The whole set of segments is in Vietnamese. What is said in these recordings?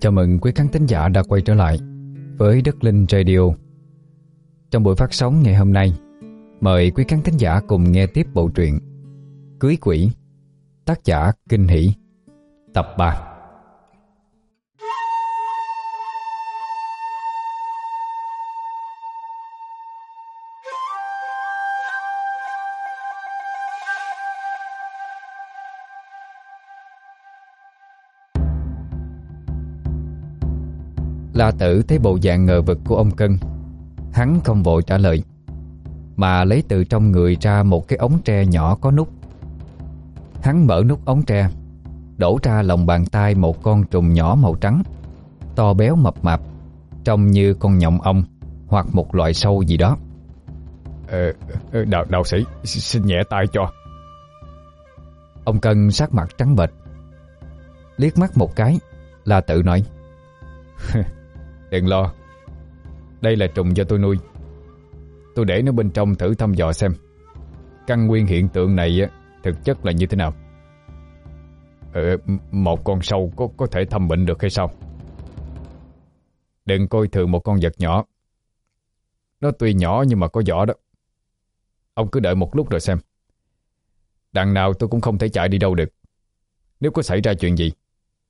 Chào mừng quý khán thính giả đã quay trở lại với Đất Linh Radio. Trong buổi phát sóng ngày hôm nay, mời quý khán thính giả cùng nghe tiếp bộ truyện Cưới Quỷ, tác giả Kinh Hỷ, tập 3. La tử thấy bộ dạng ngờ vực của ông Cân. Hắn không vội trả lời Mà lấy từ trong người ra một cái ống tre nhỏ có nút. Hắn mở nút ống tre Đổ ra lòng bàn tay một con trùng nhỏ màu trắng To béo mập mạp Trông như con nhộng ong Hoặc một loại sâu gì đó. Ờ, đạo, đạo sĩ Xin nhẹ tay cho. Ông Cân sắc mặt trắng bệch Liếc mắt một cái La tự nói Đừng lo. Đây là trùng do tôi nuôi. Tôi để nó bên trong thử thăm dò xem. Căn nguyên hiện tượng này Thực chất là như thế nào? Ừ, Một con sâu có, có thể thăm bệnh được hay sao? Đừng coi thường một con vật nhỏ. Nó tuy nhỏ nhưng mà có vỏ đó. Ông cứ đợi một lúc rồi xem. Đằng nào tôi cũng không thể chạy đi đâu được. Nếu có xảy ra chuyện gì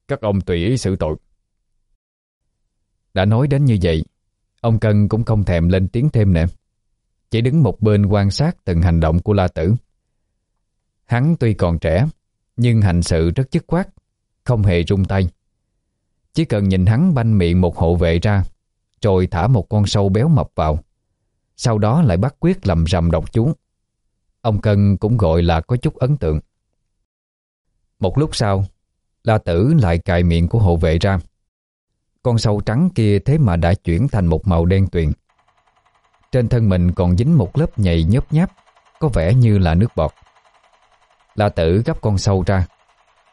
Các ông tùy ý xử tội đã nói đến như vậy, Ông Cân cũng không thèm lên tiếng thêm nữa. Chỉ đứng một bên quan sát từng hành động của La Tử. Hắn tuy còn trẻ, Nhưng hành sự rất dứt khoát, Không hề rung tay. Chỉ cần nhìn hắn banh miệng một hộ vệ ra, Rồi thả một con sâu béo mập vào. Sau đó lại bắt quyết lầm rầm độc chú. Ông Cân cũng gọi là có chút ấn tượng. Một lúc sau, La Tử lại cài miệng của hộ vệ ra con sâu trắng kia thế mà đã chuyển thành một màu đen tuyền. Trên thân mình còn dính một lớp nhầy nhớp nháp, Có vẻ như là nước bọt. La tử gấp con sâu ra,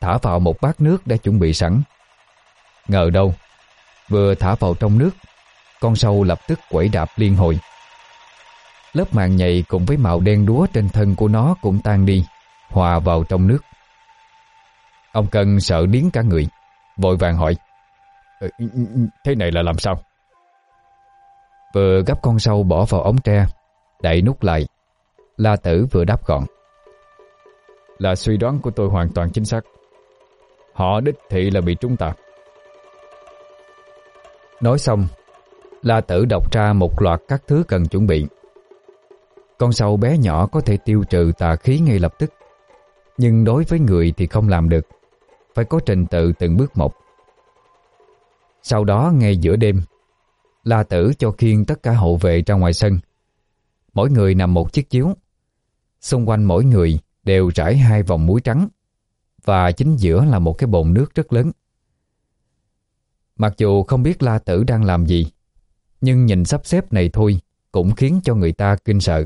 Thả vào một bát nước đã chuẩn bị sẵn. Ngờ đâu, Vừa thả vào trong nước, Con sâu lập tức quẩy đạp liên hồi. Lớp màng nhầy cùng với màu đen đúa trên thân của nó cũng tan đi, Hòa vào trong nước. Ông Cân sợ điến cả người, Vội vàng hỏi Ờ, ừ, ừ, ừ, thế này là làm sao? Vừa gấp con sâu bỏ vào ống tre, Đậy nút lại. La tử vừa đáp gọn. Là suy đoán của tôi hoàn toàn chính xác. Họ đích thị là bị trúng tạc. Nói xong, La tử đọc ra một loạt các thứ cần chuẩn bị. Con sâu bé nhỏ có thể tiêu trừ tà khí ngay lập tức, Nhưng đối với người thì không làm được. Phải có trình tự từng bước một sau đó ngay giữa đêm, La Tử cho khiêng tất cả hộ vệ ra ngoài sân. Mỗi người nằm một chiếc chiếu. Xung quanh mỗi người đều trải hai vòng muối trắng, Và chính giữa là một cái bồn nước rất lớn. Mặc dù không biết La Tử đang làm gì, Nhưng nhìn sắp xếp này thôi Cũng khiến cho người ta kinh sợ.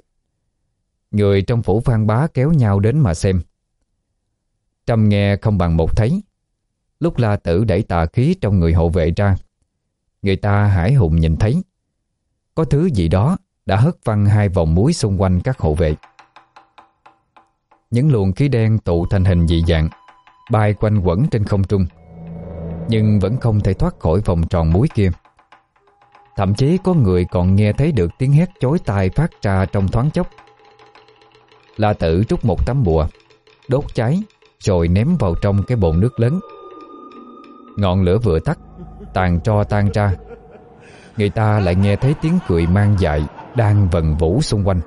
Người trong phủ phan bá kéo nhau đến mà xem. Trầm nghe không bằng một thấy. Lúc La Tử đẩy tà khí trong người hộ vệ ra, Người ta hải hùng nhìn thấy. Có thứ gì đó đã hất văng hai vòng muối xung quanh các hộ vệ. Những luồng khí đen tụ thành hình dị dạng, Bay quanh quẩn trên không trung, Nhưng vẫn không thể thoát khỏi vòng tròn muối kia. Thậm chí có người còn nghe thấy được tiếng hét chối tai phát ra trong thoáng chốc. La tử trút một tấm bùa, Đốt cháy, Rồi ném vào trong cái bồn nước lớn. Ngọn lửa vừa tắt, Tàn tro tan ra. Người ta lại nghe thấy tiếng cười mang dại Đang vần vũ xung quanh.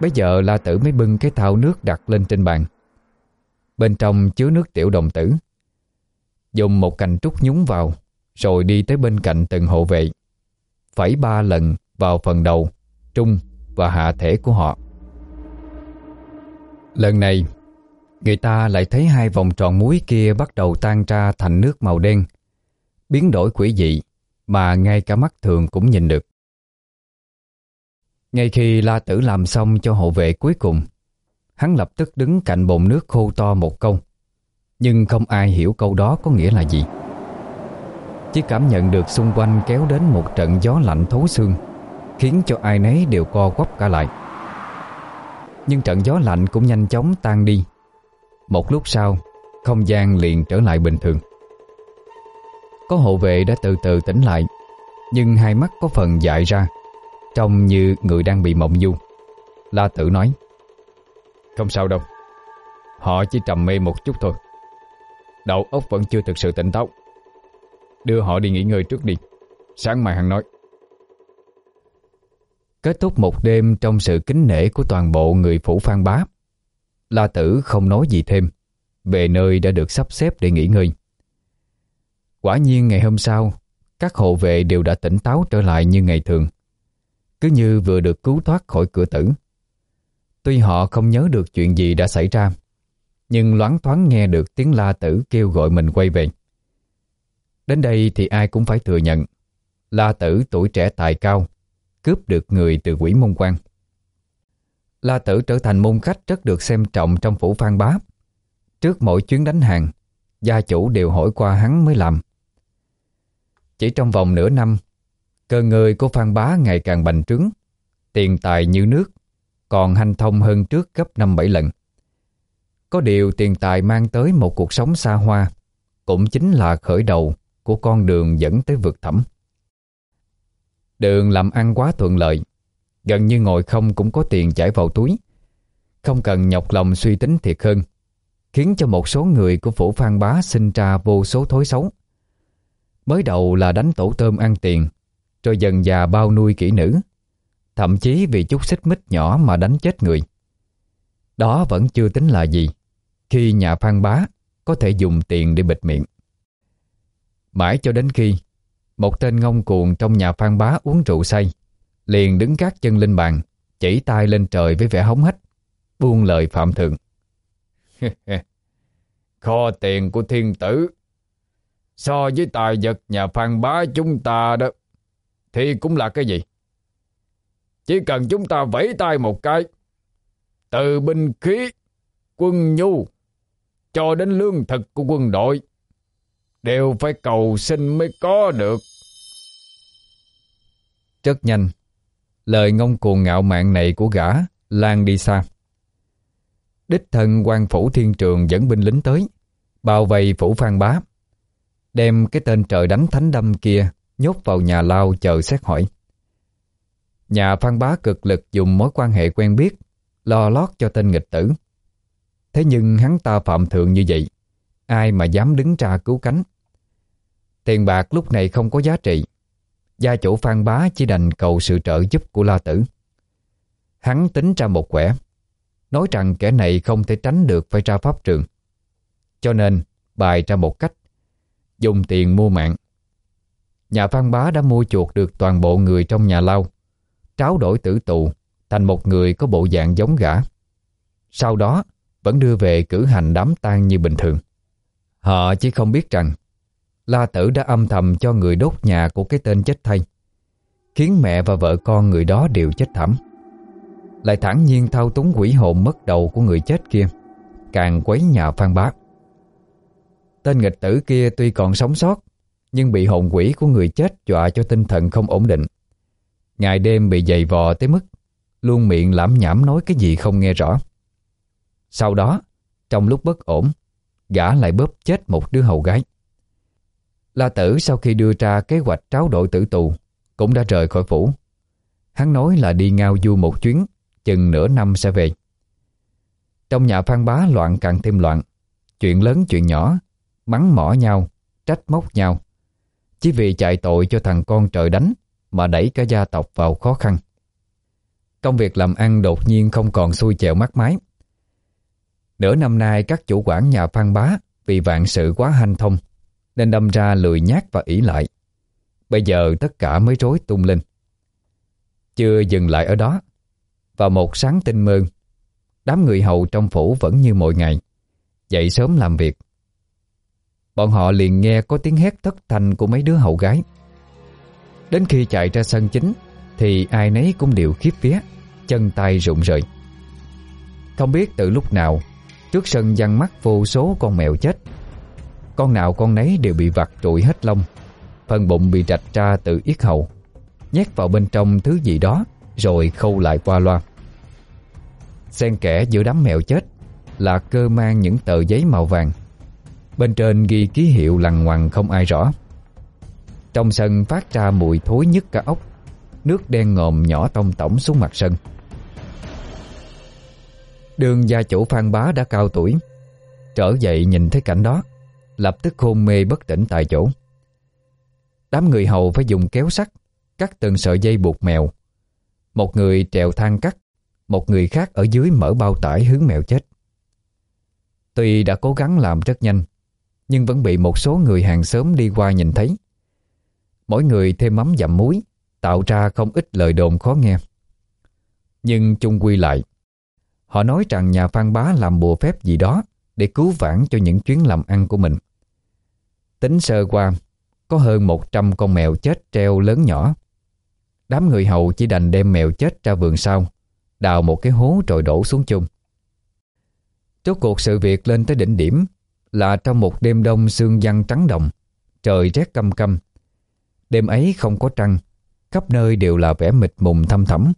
Bây giờ La Tử mới bưng cái thao nước đặt lên trên bàn. Bên trong chứa nước tiểu đồng tử. Dùng một cành trúc nhúng vào, Rồi đi tới bên cạnh từng hộ vệ. Phẩy ba lần vào phần đầu, Trung và hạ thể của họ. Lần này Người ta lại thấy hai vòng tròn muối kia bắt đầu tan ra thành nước màu đen, biến đổi quỷ dị mà ngay cả mắt thường cũng nhìn được. Ngay khi La Tử làm xong cho hộ vệ cuối cùng, hắn lập tức đứng cạnh bồn nước khô to một câu, nhưng không ai hiểu câu đó có nghĩa là gì. Chỉ cảm nhận được xung quanh kéo đến một trận gió lạnh thấu xương, khiến cho ai nấy đều co quắp cả lại. Nhưng trận gió lạnh cũng nhanh chóng tan đi một lúc sau, Không gian liền trở lại bình thường. Có hộ vệ đã từ từ tỉnh lại, Nhưng hai mắt có phần dại ra, Trông như người đang bị mộng du. La tử nói, Không sao đâu, Họ chỉ trầm mê một chút thôi. Đầu óc vẫn chưa thực sự tỉnh táo. Đưa họ đi nghỉ ngơi trước đi. Sáng mai hắn nói. Kết thúc một đêm trong sự kính nể của toàn bộ người phủ phan bá. La Tử không nói gì thêm. Về nơi đã được sắp xếp để nghỉ ngơi. Quả nhiên ngày hôm sau, Các hộ vệ đều đã tỉnh táo trở lại như ngày thường. Cứ như vừa được cứu thoát khỏi cửa tử. Tuy họ không nhớ được chuyện gì đã xảy ra, Nhưng loáng thoáng nghe được tiếng La Tử kêu gọi mình quay về. Đến đây thì ai cũng phải thừa nhận, La Tử tuổi trẻ tài cao, Cướp được người từ quỷ môn quan. La Tử trở thành môn khách rất được xem trọng trong phủ phan bá. Trước mỗi chuyến đánh hàng Gia chủ đều hỏi qua hắn mới làm. Chỉ trong vòng nửa năm Cơ người của phan bá ngày càng bành trướng Tiền tài như nước Còn hanh thông hơn trước gấp 5-7 lần. Có điều tiền tài mang tới một cuộc sống xa hoa Cũng chính là khởi đầu của con đường dẫn tới vực thẳm. Đường làm ăn quá thuận lợi, gần như ngồi không cũng có tiền chảy vào túi. Không cần nhọc lòng suy tính thiệt hơn, khiến cho một số người của phủ phan bá sinh ra vô số thói xấu. Mới đầu là đánh tổ tôm ăn tiền, rồi dần già bao nuôi kỹ nữ, thậm chí vì chút xích mít nhỏ mà đánh chết người. Đó vẫn chưa tính là gì, khi nhà phan bá có thể dùng tiền để bịt miệng. Mãi cho đến khi một tên ngông cuồng trong nhà phan bá uống rượu say liền đứng gác chân lên bàn chỉ tay lên trời với vẻ hống hách buông lời phạm thượng kho tiền của thiên tử so với tài vật nhà phan bá chúng ta đó thì cũng là cái gì chỉ cần chúng ta vẫy tay một cái từ binh khí quân nhu cho đến lương thực của quân đội đều phải cầu xin mới có được. Rất nhanh, lời ngông cuồng ngạo mạn này của gã lan đi xa. Đích thân quan phủ thiên trường dẫn binh lính tới, bao vây phủ phan bá, đem cái tên trời đánh thánh đâm kia nhốt vào nhà lao chờ xét hỏi. Nhà phan bá cực lực dùng mối quan hệ quen biết, lo lót cho tên nghịch tử. Thế nhưng hắn ta phạm thượng như vậy, ai mà dám đứng ra cứu cánh. Tiền bạc lúc này không có giá trị Gia chủ Phan Bá chỉ đành cầu sự trợ giúp của La Tử. Hắn tính ra một quẻ, Nói rằng kẻ này không thể tránh được phải ra pháp trường. Cho nên bài ra một cách, Dùng tiền mua mạng. Nhà Phan Bá đã mua chuộc được toàn bộ người trong nhà lao, Tráo đổi tử tù Thành một người có bộ dạng giống gã. Sau đó Vẫn đưa về cử hành đám tang như bình thường. Họ chỉ không biết rằng La Tử đã âm thầm cho người đốt nhà của cái tên chết thay, Khiến mẹ và vợ con người đó đều chết thảm. Lại thẳng nhiên thao túng quỷ hồn mất đầu của người chết kia, Càng quấy nhà phan bá. Tên nghịch tử kia tuy còn sống sót, Nhưng bị hồn quỷ của người chết dọa cho tinh thần không ổn định. Ngày đêm bị dày vò tới mức, Luôn miệng lãm nhảm nói cái gì không nghe rõ. Sau đó, Trong lúc bất ổn, Gã lại bóp chết một đứa hầu gái. La Tử sau khi đưa ra kế hoạch tráo đổi tử tù cũng đã rời khỏi phủ. Hắn nói là đi ngao du một chuyến, chừng nửa năm sẽ về. Trong nhà phan bá loạn càng thêm loạn, chuyện lớn chuyện nhỏ, mắng mỏ nhau, trách móc nhau. Chỉ vì chạy tội cho thằng con trời đánh mà đẩy cả gia tộc vào khó khăn. Công việc làm ăn đột nhiên không còn xuôi chèo mắt mái. Nửa năm nay các chủ quản nhà phan bá vì vạn sự quá hanh thông nên đâm ra lười nhát và ỷ lại. Bây giờ tất cả mới rối tung lên. Chưa dừng lại ở đó. Vào một sáng tinh mơ, đám người hầu trong phủ vẫn như mọi ngày, dậy sớm làm việc. Bọn họ liền nghe có tiếng hét thất thanh của mấy đứa hậu gái. Đến khi chạy ra sân chính, thì ai nấy cũng đều khiếp vía, chân tay rụng rời. Không biết từ lúc nào, trước sân văng mắt vô số con mèo chết con nào con nấy đều bị vặt trụi hết lông. Phần bụng bị rạch ra từ yết hầu, Nhét vào bên trong thứ gì đó, Rồi khâu lại qua loa. Xen kẽ giữa đám mèo chết Là cơ mang những tờ giấy màu vàng. Bên trên ghi ký hiệu lằn ngoằn không ai rõ. Trong sân phát ra mùi thối nhất cả ốc, Nước đen ngòm nhỏ tông tổng xuống mặt sân. Đường gia chủ Phan Bá đã cao tuổi, Trở dậy nhìn thấy cảnh đó. Lập tức hôn mê bất tỉnh tại chỗ. Đám người hầu phải dùng kéo sắt, Cắt từng sợi dây buộc mèo. Một người trèo thang cắt, Một người khác ở dưới mở bao tải hướng mèo chết. Tuy đã cố gắng làm rất nhanh, Nhưng vẫn bị một số người hàng xóm đi qua nhìn thấy. Mỗi người thêm mắm dặm muối, Tạo ra không ít lời đồn khó nghe. Nhưng chung quy lại, Họ nói rằng nhà Phan Bá làm bùa phép gì đó Để cứu vãn cho những chuyến làm ăn của mình. Tính sơ qua, Có hơn 100 con mèo chết treo lớn nhỏ. Đám người hầu chỉ đành đem mèo chết ra vườn sau, Đào một cái hố rồi đổ xuống chung Rốt cuộc sự việc lên tới đỉnh điểm Là trong một đêm đông sương giăng trắng đồng, Trời rét căm căm. Đêm ấy không có trăng, Khắp nơi đều là vẻ mịt mùng thăm thẳm,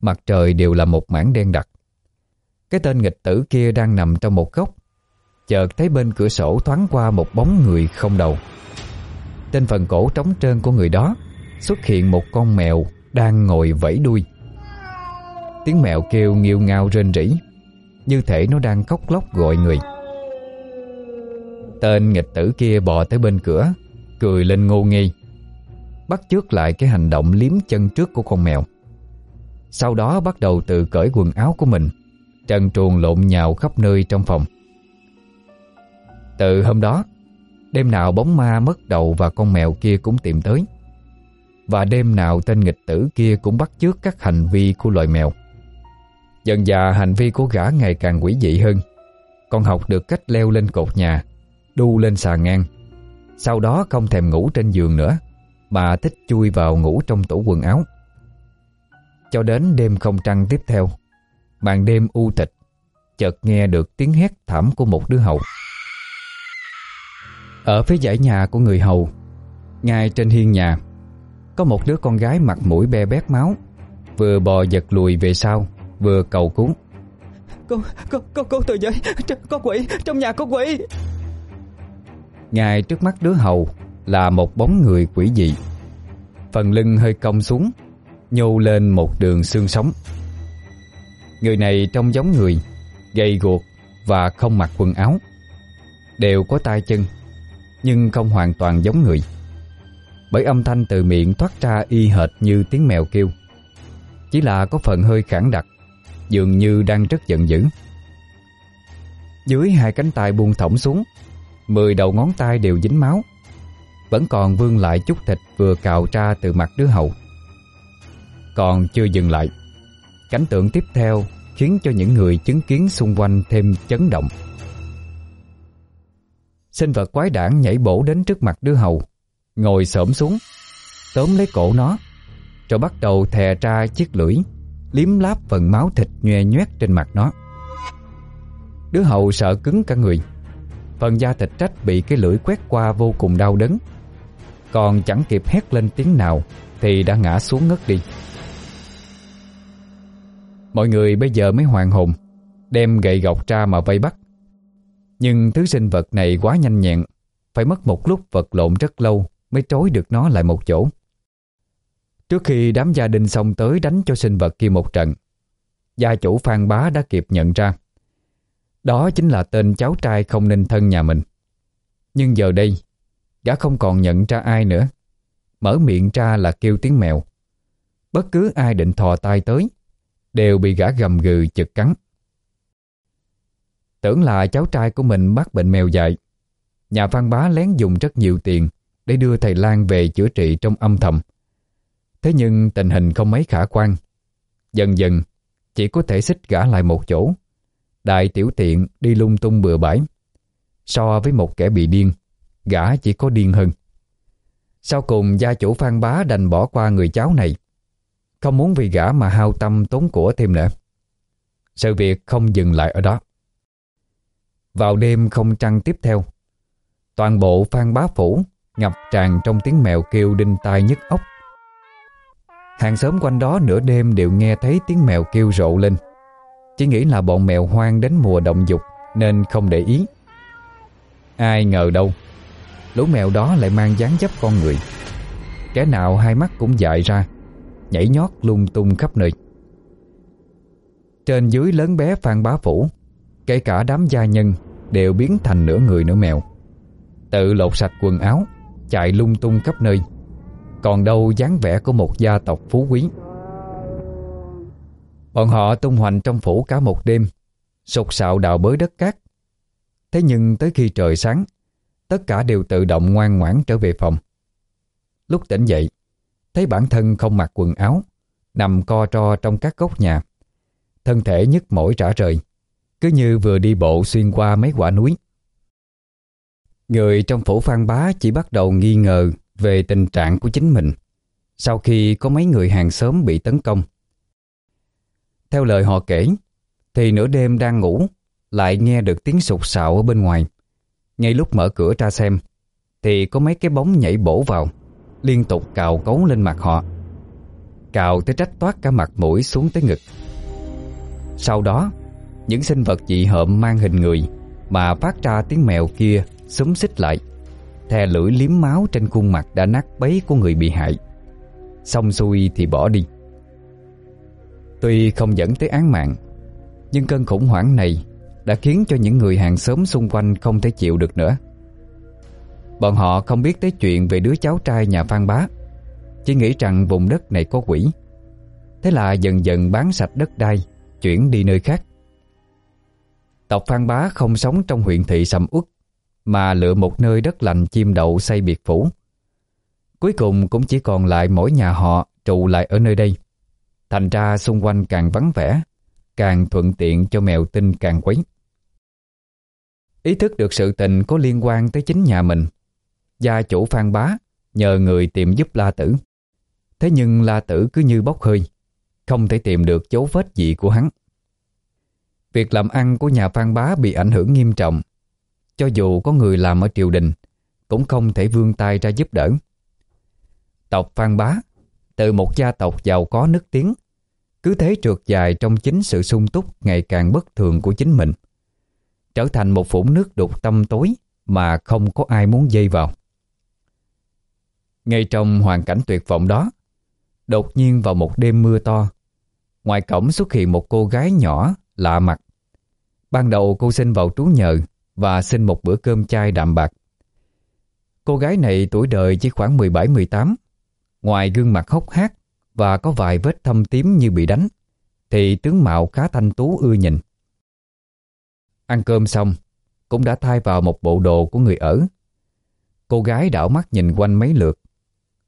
Mặt trời đều là một mảng đen đặc. Cái tên nghịch tử kia đang nằm trong một góc Chợt thấy bên cửa sổ thoáng qua một bóng người không đầu. Trên phần cổ trống trơn của người đó Xuất hiện một con mèo Đang ngồi vẫy đuôi. Tiếng mèo kêu nghiêu ngao rên rỉ, Như thể nó đang khóc lóc gọi người. Tên nghịch tử kia bò tới bên cửa, Cười lên ngô nghi, Bắt chước lại cái hành động liếm chân trước của con mèo. Sau đó bắt đầu tự cởi quần áo của mình, Trần truồng lộn nhào khắp nơi trong phòng. Từ hôm đó, Đêm nào bóng ma mất đầu và con mèo kia cũng tìm tới. Và đêm nào tên nghịch tử kia cũng bắt chước các hành vi của loài mèo. Dần dà hành vi của gã ngày càng quỷ dị hơn. Còn học được cách leo lên cột nhà, Đu lên xà ngang. Sau đó không thèm ngủ trên giường nữa, mà thích chui vào ngủ trong tủ quần áo. Cho đến đêm không trăng tiếp theo, Màn đêm u tịch, Chợt nghe được tiếng hét thảm của một đứa hậu ở phía dãy nhà của người hầu Ngay trên hiên nhà Có một đứa con gái mặt mũi be bét máu Vừa bò giật lùi về sau Vừa cầu cứu Cô, cô, cô, cô từ giới Có quỷ, trong nhà có quỷ Ngay trước mắt đứa hầu là một bóng người quỷ dị. Phần lưng hơi cong xuống, nhô lên một đường xương sống. Người này trông giống người, gầy guộc và không mặc quần áo. Đều có tay chân, nhưng không hoàn toàn giống người. Bởi âm thanh từ miệng thoát ra y hệt như tiếng mèo kêu. Chỉ là có phần hơi khản đặc, dường như đang rất giận dữ. Dưới hai cánh tay buông thõng xuống, mười đầu ngón tay đều dính máu. Vẫn còn vương lại chút thịt vừa cào ra từ mặt đứa hậu Còn chưa dừng lại Cảnh tượng tiếp theo khiến cho những người chứng kiến xung quanh thêm chấn động Sinh vật quái đản nhảy bổ đến trước mặt đứa hầu, Ngồi xổm xuống, Tóm lấy cổ nó. Rồi bắt đầu thè ra chiếc lưỡi, Liếm láp phần máu thịt nhoe nhoét trên mặt nó. Đứa hầu sợ cứng cả người, Phần da thịt trách bị cái lưỡi quét qua vô cùng đau đớn. Còn chẳng kịp hét lên tiếng nào Thì đã ngã xuống ngất đi. Mọi người bây giờ mới hoàn hồn, Đem gậy gọc ra mà vây bắt. Nhưng thứ sinh vật này quá nhanh nhẹn, Phải mất một lúc vật lộn rất lâu Mới trói được nó lại một chỗ. Trước khi đám gia đình xong tới đánh cho sinh vật kia một trận, Gia chủ Phan Bá đã kịp nhận ra. Đó chính là tên cháu trai không nên thân nhà mình. Nhưng giờ đây, Gã không còn nhận ra ai nữa. Mở miệng ra là kêu tiếng mèo. Bất cứ ai định thò tay tới, Đều bị gã gầm gừ chực cắn. Tưởng là cháu trai của mình mắc bệnh mèo dại. Nhà Phan Bá lén dùng rất nhiều tiền Để đưa thầy Lan về chữa trị trong âm thầm. Thế nhưng tình hình không mấy khả quan. Dần dần, Chỉ có thể xích gã lại một chỗ. Đại tiểu tiện đi lung tung bừa bãi. So với một kẻ bị điên, Gã chỉ có điên hơn. Sau cùng, gia chủ Phan Bá đành bỏ qua người cháu này. Không muốn vì gã mà hao tâm tốn của thêm nữa. Sự việc không dừng lại ở đó. Vào đêm không trăng tiếp theo. Toàn bộ Phan Bá Phủ Ngập tràn trong tiếng mèo kêu đinh tai nhức ốc Hàng xóm quanh đó nửa đêm đều nghe thấy tiếng mèo kêu rộ lên. Chỉ nghĩ là bọn mèo hoang đến mùa động dục Nên không để ý. Ai ngờ đâu, Lũ mèo đó lại mang dáng dấp con người. Kẻ nào hai mắt cũng dại ra, Nhảy nhót lung tung khắp nơi. Trên dưới lớn bé Phan Bá Phủ Kể cả đám gia nhân Đều biến thành nửa người nửa mèo. Tự lột sạch quần áo, Chạy lung tung khắp nơi. Còn đâu dáng vẻ của một gia tộc phú quý. Bọn họ tung hoành trong phủ cả một đêm, sục sạo đào bới đất cát. Thế nhưng tới khi trời sáng, Tất cả đều tự động ngoan ngoãn trở về phòng. Lúc tỉnh dậy, Thấy bản thân không mặc quần áo, Nằm co tro trong các góc nhà. Thân thể nhức mỏi trả rời. Cứ như vừa đi bộ xuyên qua mấy quả núi. Người trong phủ phan bá chỉ bắt đầu nghi ngờ Về tình trạng của chính mình Sau khi có mấy người hàng xóm bị tấn công. Theo lời họ kể, Thì nửa đêm đang ngủ, Lại nghe được tiếng sụt sạo ở bên ngoài. Ngay lúc mở cửa ra xem, Thì có mấy cái bóng nhảy bổ vào, Liên tục cào cấu lên mặt họ. Cào tới trách toát cả mặt mũi xuống tới ngực. Sau đó những sinh vật dị hợm mang hình người Mà phát ra tiếng mèo kia Xúm xích lại Thè lưỡi liếm máu trên khuôn mặt đã nát bấy của người bị hại Xong xuôi thì bỏ đi Tuy không dẫn tới án mạng Nhưng cơn khủng hoảng này đã khiến cho những người hàng xóm xung quanh không thể chịu được nữa. Bọn họ không biết tới chuyện về đứa cháu trai nhà Phan Bá, chỉ nghĩ rằng vùng đất này có quỷ. Thế là dần dần bán sạch đất đai, chuyển đi nơi khác. Tộc Phan Bá không sống trong huyện thị sầm uất, mà lựa một nơi đất lành chim đậu xây biệt phủ. Cuối cùng cũng chỉ còn lại mỗi nhà họ trụ lại ở nơi đây. Thành ra xung quanh càng vắng vẻ, càng thuận tiện cho mèo tinh càng quấy. Ý thức được sự tình có liên quan tới chính nhà mình, gia chủ Phan Bá nhờ người tìm giúp La Tử. Thế nhưng La Tử cứ như bốc hơi, không thể tìm được dấu vết gì của hắn. Việc làm ăn của nhà Phan Bá bị ảnh hưởng nghiêm trọng, cho dù có người làm ở triều đình, cũng không thể vươn tay ra giúp đỡ. Tộc Phan Bá, từ một gia tộc giàu có nức tiếng, cứ thế trượt dài trong chính sự sung túc ngày càng bất thường của chính mình. Trở thành một phủng nước đục tâm tối mà không có ai muốn dây vào. Ngay trong hoàn cảnh tuyệt vọng đó, đột nhiên vào một đêm mưa to, ngoài cổng xuất hiện một cô gái nhỏ lạ mặt. Ban đầu cô xin vào trú nhờ và xin một bữa cơm chay đạm bạc. Cô gái này tuổi đời chỉ khoảng 17-18, ngoài gương mặt hốc hác và có vài vết thâm tím như bị đánh, thì tướng mạo khá thanh tú ưa nhìn. Ăn cơm xong, cũng đã thay vào một bộ đồ của người ở. Cô gái đảo mắt nhìn quanh mấy lượt,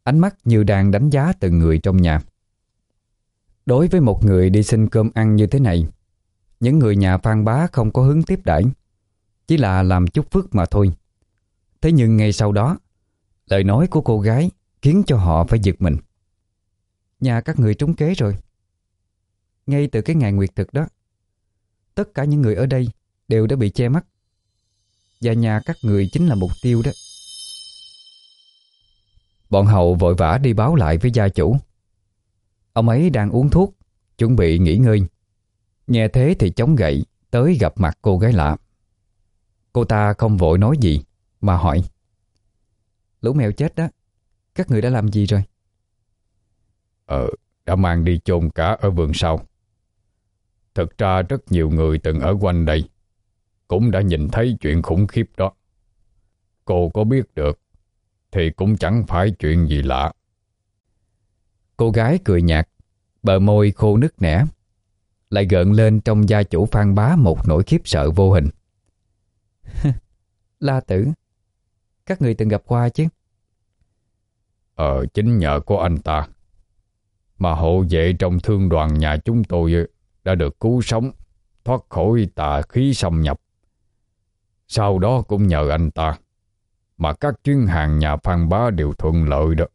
ánh mắt như đang đánh giá từng người trong nhà. Đối với một người đi xin cơm ăn như thế này, những người nhà Phan Bá không có hứng tiếp đãi, chỉ là làm chút phước mà thôi. Thế nhưng ngay sau đó, lời nói của cô gái khiến cho họ phải giật mình. Nhà các người trúng kế rồi. Ngay từ cái ngày nguyệt thực đó, tất cả những người ở đây đều đã bị che mắt. Và nhà các người chính là mục tiêu đó. Bọn hậu vội vã đi báo lại với gia chủ. Ông ấy đang uống thuốc, chuẩn bị nghỉ ngơi. Nghe thế thì chống gậy tới gặp mặt cô gái lạ. Cô ta không vội nói gì mà hỏi. Lũ mèo chết đó, các người đã làm gì rồi? Ờ, đã mang đi chôn cả ở vườn sau. Thực ra rất nhiều người từng ở quanh đây cũng đã nhìn thấy chuyện khủng khiếp đó. Cô có biết được thì cũng chẳng phải chuyện gì lạ. Cô gái cười nhạt, bờ môi khô nứt nẻ, lại gợn lên trong gia chủ phan bá một nỗi khiếp sợ vô hình. La tử, các người từng gặp qua chứ? Ờ, chính nhờ có anh ta mà hộ vệ trong thương đoàn nhà chúng tôi đã được cứu sống, thoát khỏi tà khí xâm nhập. Sau đó cũng nhờ anh ta mà các chuyến hàng nhà Phan Bá đều thuận lợi đó.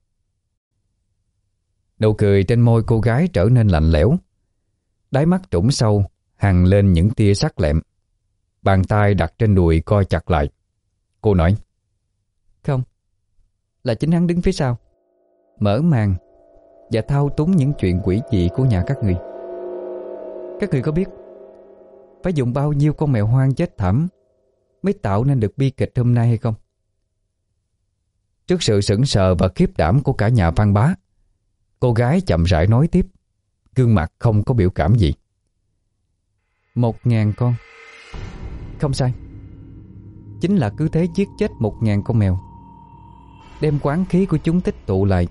Nụ cười trên môi cô gái trở nên lạnh lẽo. Đáy mắt trũng sâu, hằng lên những tia sắc lẹm. Bàn tay đặt trên đùi coi chặt lại. Cô nói. Không, là chính hắn đứng phía sau. Mở màn và thao túng những chuyện quỷ dị của nhà các người. Các người có biết phải dùng bao nhiêu con mèo hoang chết thảm mới tạo nên được bi kịch hôm nay hay không? Trước sự sững sờ và khiếp đảm của cả nhà văn bá Cô gái chậm rãi nói tiếp Gương mặt không có biểu cảm gì. Một ngàn con. Không sai. Chính là cứ thế giết chết một ngàn con mèo. Đem quán khí của chúng tích tụ lại,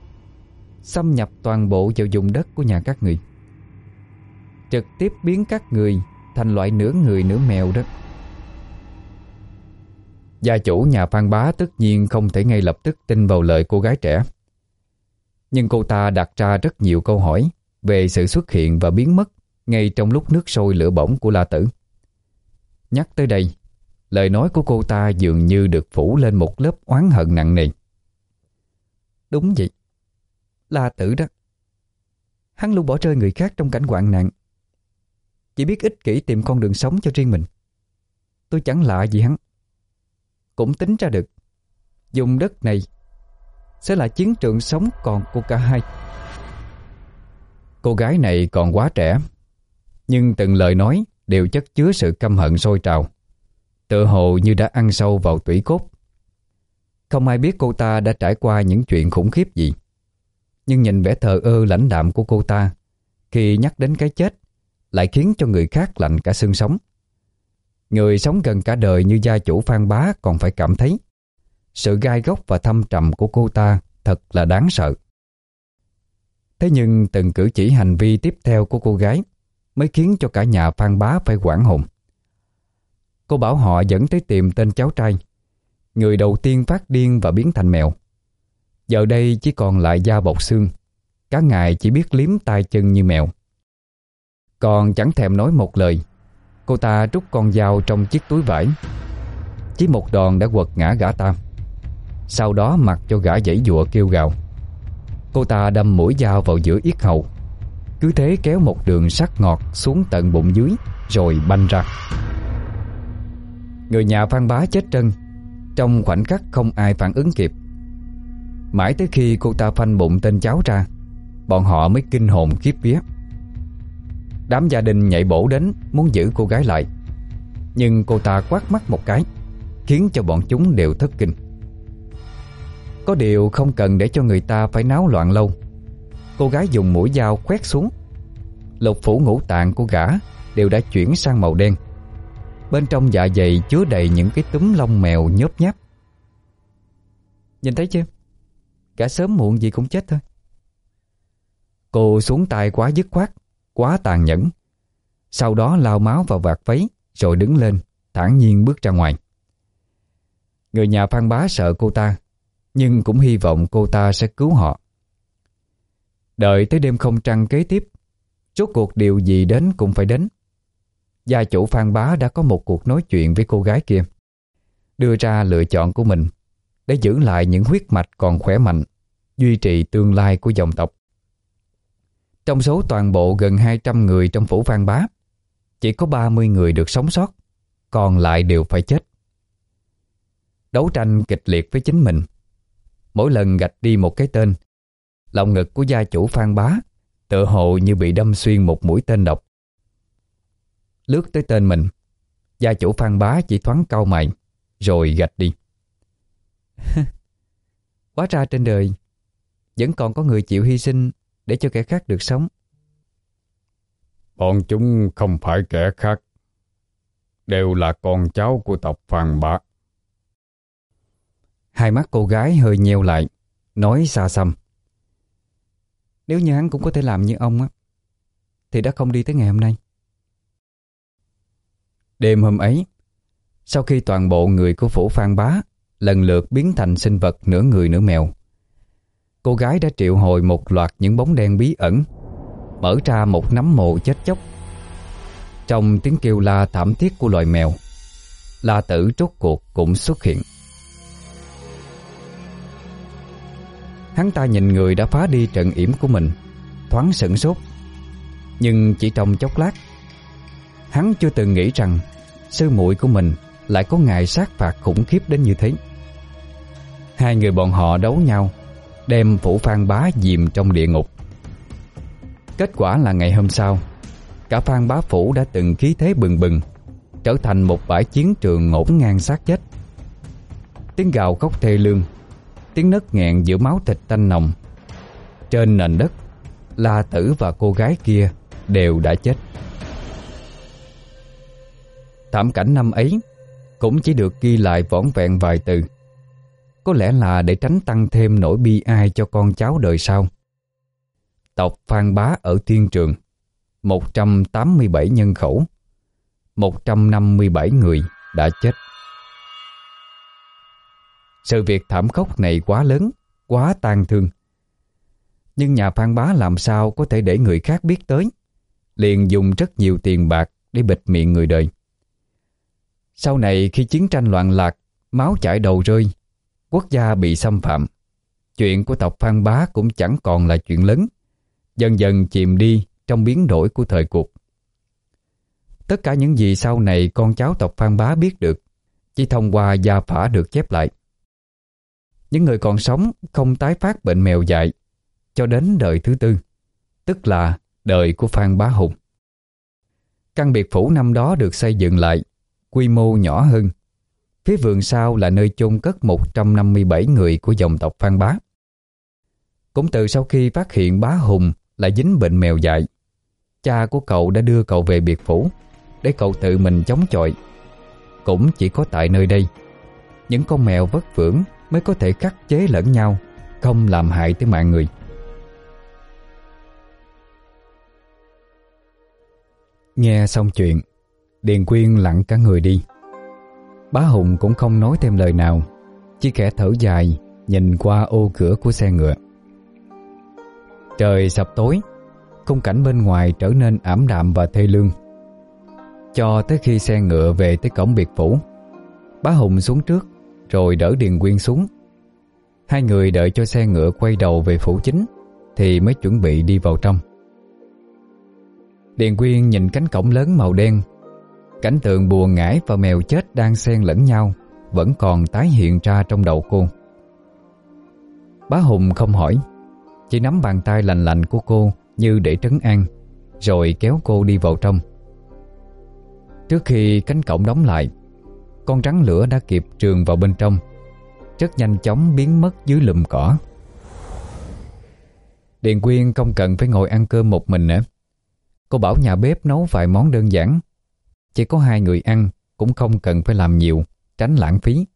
Xâm nhập toàn bộ vào vùng đất của nhà các người. Trực tiếp biến các người Thành loại nửa người nửa mèo đó. Gia chủ nhà Phan Bá tất nhiên không thể ngay lập tức tin vào lời cô gái trẻ. Nhưng cô ta đặt ra rất nhiều câu hỏi về sự xuất hiện và biến mất ngay trong lúc nước sôi lửa bỏng của La Tử. Nhắc tới đây, lời nói của cô ta dường như được phủ lên một lớp oán hận nặng nề. Đúng vậy, La Tử đó. Hắn luôn bỏ rơi người khác trong cảnh hoạn nạn. Chỉ biết ích kỷ tìm con đường sống cho riêng mình. Tôi chẳng lạ gì hắn cũng tính ra được dùng đất này sẽ là chiến trường sống còn của cả hai. Cô gái này còn quá trẻ, nhưng từng lời nói đều chất chứa sự căm hận sôi trào, tự hồ như đã ăn sâu vào tủy cốt. Không ai biết cô ta đã trải qua những chuyện khủng khiếp gì, nhưng nhìn vẻ thờ ơ lãnh đạm của cô ta khi nhắc đến cái chết lại khiến cho người khác lạnh cả xương sống. Người sống gần cả đời như gia chủ Phan Bá còn phải cảm thấy sự gai góc và thâm trầm của cô ta thật là đáng sợ. Thế nhưng từng cử chỉ hành vi tiếp theo của cô gái mới khiến cho cả nhà Phan Bá phải quảng hồn. Cô bảo họ dẫn tới tìm tên cháu trai, người đầu tiên phát điên và biến thành mèo. Giờ đây chỉ còn lại da bọc xương, cả ngày chỉ biết liếm tay chân như mèo. Còn chẳng thèm nói một lời Cô ta rút con dao trong chiếc túi vải Chỉ một đòn đã quật ngã gã ta Sau đó mặc cho gã dãy dụa kêu gào Cô ta đâm mũi dao vào giữa yết hầu. Cứ thế kéo một đường sắc ngọt xuống tận bụng dưới, Rồi banh ra. Người nhà Phan Bá chết trân, Trong khoảnh khắc không ai phản ứng kịp. Mãi tới khi cô ta phanh bụng tên cháu ra, Bọn họ mới kinh hồn khiếp vía. Đám gia đình nhảy bổ đến Muốn giữ cô gái lại, Nhưng cô ta quát mắt một cái, Khiến cho bọn chúng đều thất kinh. Có điều không cần để cho người ta phải náo loạn lâu. Cô gái dùng mũi dao quét xuống. Lục phủ ngũ tạng của gã Đều đã chuyển sang màu đen. Bên trong dạ dày chứa đầy những cái túm lông mèo nhớp nháp. Nhìn thấy chưa? Cả sớm muộn gì cũng chết thôi. Cô xuống tay quá dứt khoát, Quá tàn nhẫn. Sau đó lao máu vào vạt váy, Rồi đứng lên, thản nhiên bước ra ngoài. Người nhà Phan Bá sợ cô ta nhưng cũng hy vọng cô ta sẽ cứu họ Đợi tới đêm không trăng kế tiếp Rốt cuộc điều gì đến cũng phải đến Gia chủ Phan Bá đã có một cuộc nói chuyện với cô gái kia Đưa ra lựa chọn của mình Để giữ lại những huyết mạch còn khỏe mạnh Duy trì tương lai của dòng tộc trong số toàn bộ gần 200 người trong phủ Phan Bá, chỉ có 30 người được sống sót, còn lại đều phải chết. Đấu tranh kịch liệt với chính mình. Mỗi lần gạch đi một cái tên, lòng ngực của gia chủ Phan Bá tự hồ như bị đâm xuyên một mũi tên độc. Lướt tới tên mình, gia chủ Phan Bá chỉ thoáng cau mày, rồi gạch đi. Quá ra trên đời, vẫn còn có người chịu hy sinh để cho kẻ khác được sống. Bọn chúng không phải kẻ khác, đều là con cháu của tộc Phan Bá. Hai mắt cô gái hơi nheo lại, nói xa xăm. Nếu như hắn cũng có thể làm như ông á, thì đã không đi tới ngày hôm nay. Đêm hôm ấy, sau khi toàn bộ người của phủ Phan Bá lần lượt biến thành sinh vật nửa người nửa mèo, Cô gái đã triệu hồi một loạt những bóng đen bí ẩn Mở ra một nắm mồ chết chóc Trong tiếng kêu la thảm thiết của loài mèo La tử trốt cuộc cũng xuất hiện Hắn ta nhìn người đã phá đi trận yểm của mình, Thoáng sửng sốt. Nhưng chỉ trong chốc lát, Hắn chưa từng nghĩ rằng Sư muội của mình lại có ngày sát phạt khủng khiếp đến như thế. Hai người bọn họ đấu nhau, Đem phủ Phan Bá dìm trong địa ngục. Kết quả là ngày hôm sau, Cả Phan Bá Phủ đã từng khí thế bừng bừng, Trở thành một bãi chiến trường ngổn ngang sát chết. Tiếng gào khóc thê lương Tiếng nấc nghẹn giữa máu thịt tanh nồng. Trên nền đất, La Tử và cô gái kia Đều đã chết. Thảm cảnh năm ấy Cũng chỉ được ghi lại vỏn vẹn vài từ. Có lẽ là để tránh tăng thêm nỗi bi ai cho con cháu đời sau. Tộc Phan Bá ở Thiên Trường 187 nhân khẩu 157 người đã chết. Sự việc thảm khốc này quá lớn, Quá tang thương. Nhưng nhà Phan Bá làm sao có thể để người khác biết tới? Liền dùng rất nhiều tiền bạc Để bịt miệng người đời. Sau này khi chiến tranh loạn lạc, Máu chảy đầu rơi, Quốc gia bị xâm phạm. Chuyện của tộc Phan Bá cũng chẳng còn là chuyện lớn. Dần dần chìm đi trong biến đổi của thời cuộc. Tất cả những gì sau này con cháu tộc Phan Bá biết được, chỉ thông qua gia phả được chép lại. Những người còn sống không tái phát bệnh mèo dại cho đến đời thứ tư, tức là đời của Phan Bá Hùng. Căn biệt phủ năm đó được xây dựng lại, quy mô nhỏ hơn. Phía vườn sau là nơi chôn cất 157 người của dòng tộc Phan Bá. Cũng từ sau khi phát hiện Bá Hùng lại dính bệnh mèo dại, Cha của cậu đã đưa cậu về biệt phủ Để cậu tự mình chống chọi Cũng chỉ có tại nơi đây Những con mèo vất vưởng Mới có thể khắc chế lẫn nhau Không làm hại tới mạng người. Nghe xong chuyện Điền Quyên lặng cả người đi. Bá Hùng cũng không nói thêm lời nào Chỉ khẽ thở dài Nhìn qua ô cửa của xe ngựa. Trời sập tối khung cảnh bên ngoài trở nên ảm đạm và thê lương. Cho tới khi xe ngựa về tới cổng biệt phủ, bá Hùng xuống trước, rồi đỡ Điền Quyên xuống. Hai người đợi cho xe ngựa quay đầu về phủ chính, thì mới chuẩn bị đi vào trong. Điền Quyên nhìn cánh cổng lớn màu đen, cảnh tượng bùa ngải và mèo chết đang xen lẫn nhau vẫn còn tái hiện ra trong đầu cô. Bá Hùng không hỏi, chỉ nắm bàn tay lành lạnh của cô như để trấn an Rồi kéo cô đi vào trong Trước khi cánh cổng đóng lại con rắn lửa đã kịp trường vào bên trong. Rất nhanh chóng biến mất dưới lùm cỏ. Điền Quyên không cần phải ngồi ăn cơm một mình nữa. Cô bảo nhà bếp nấu vài món đơn giản. Chỉ có hai người ăn, Cũng không cần phải làm nhiều, Tránh lãng phí.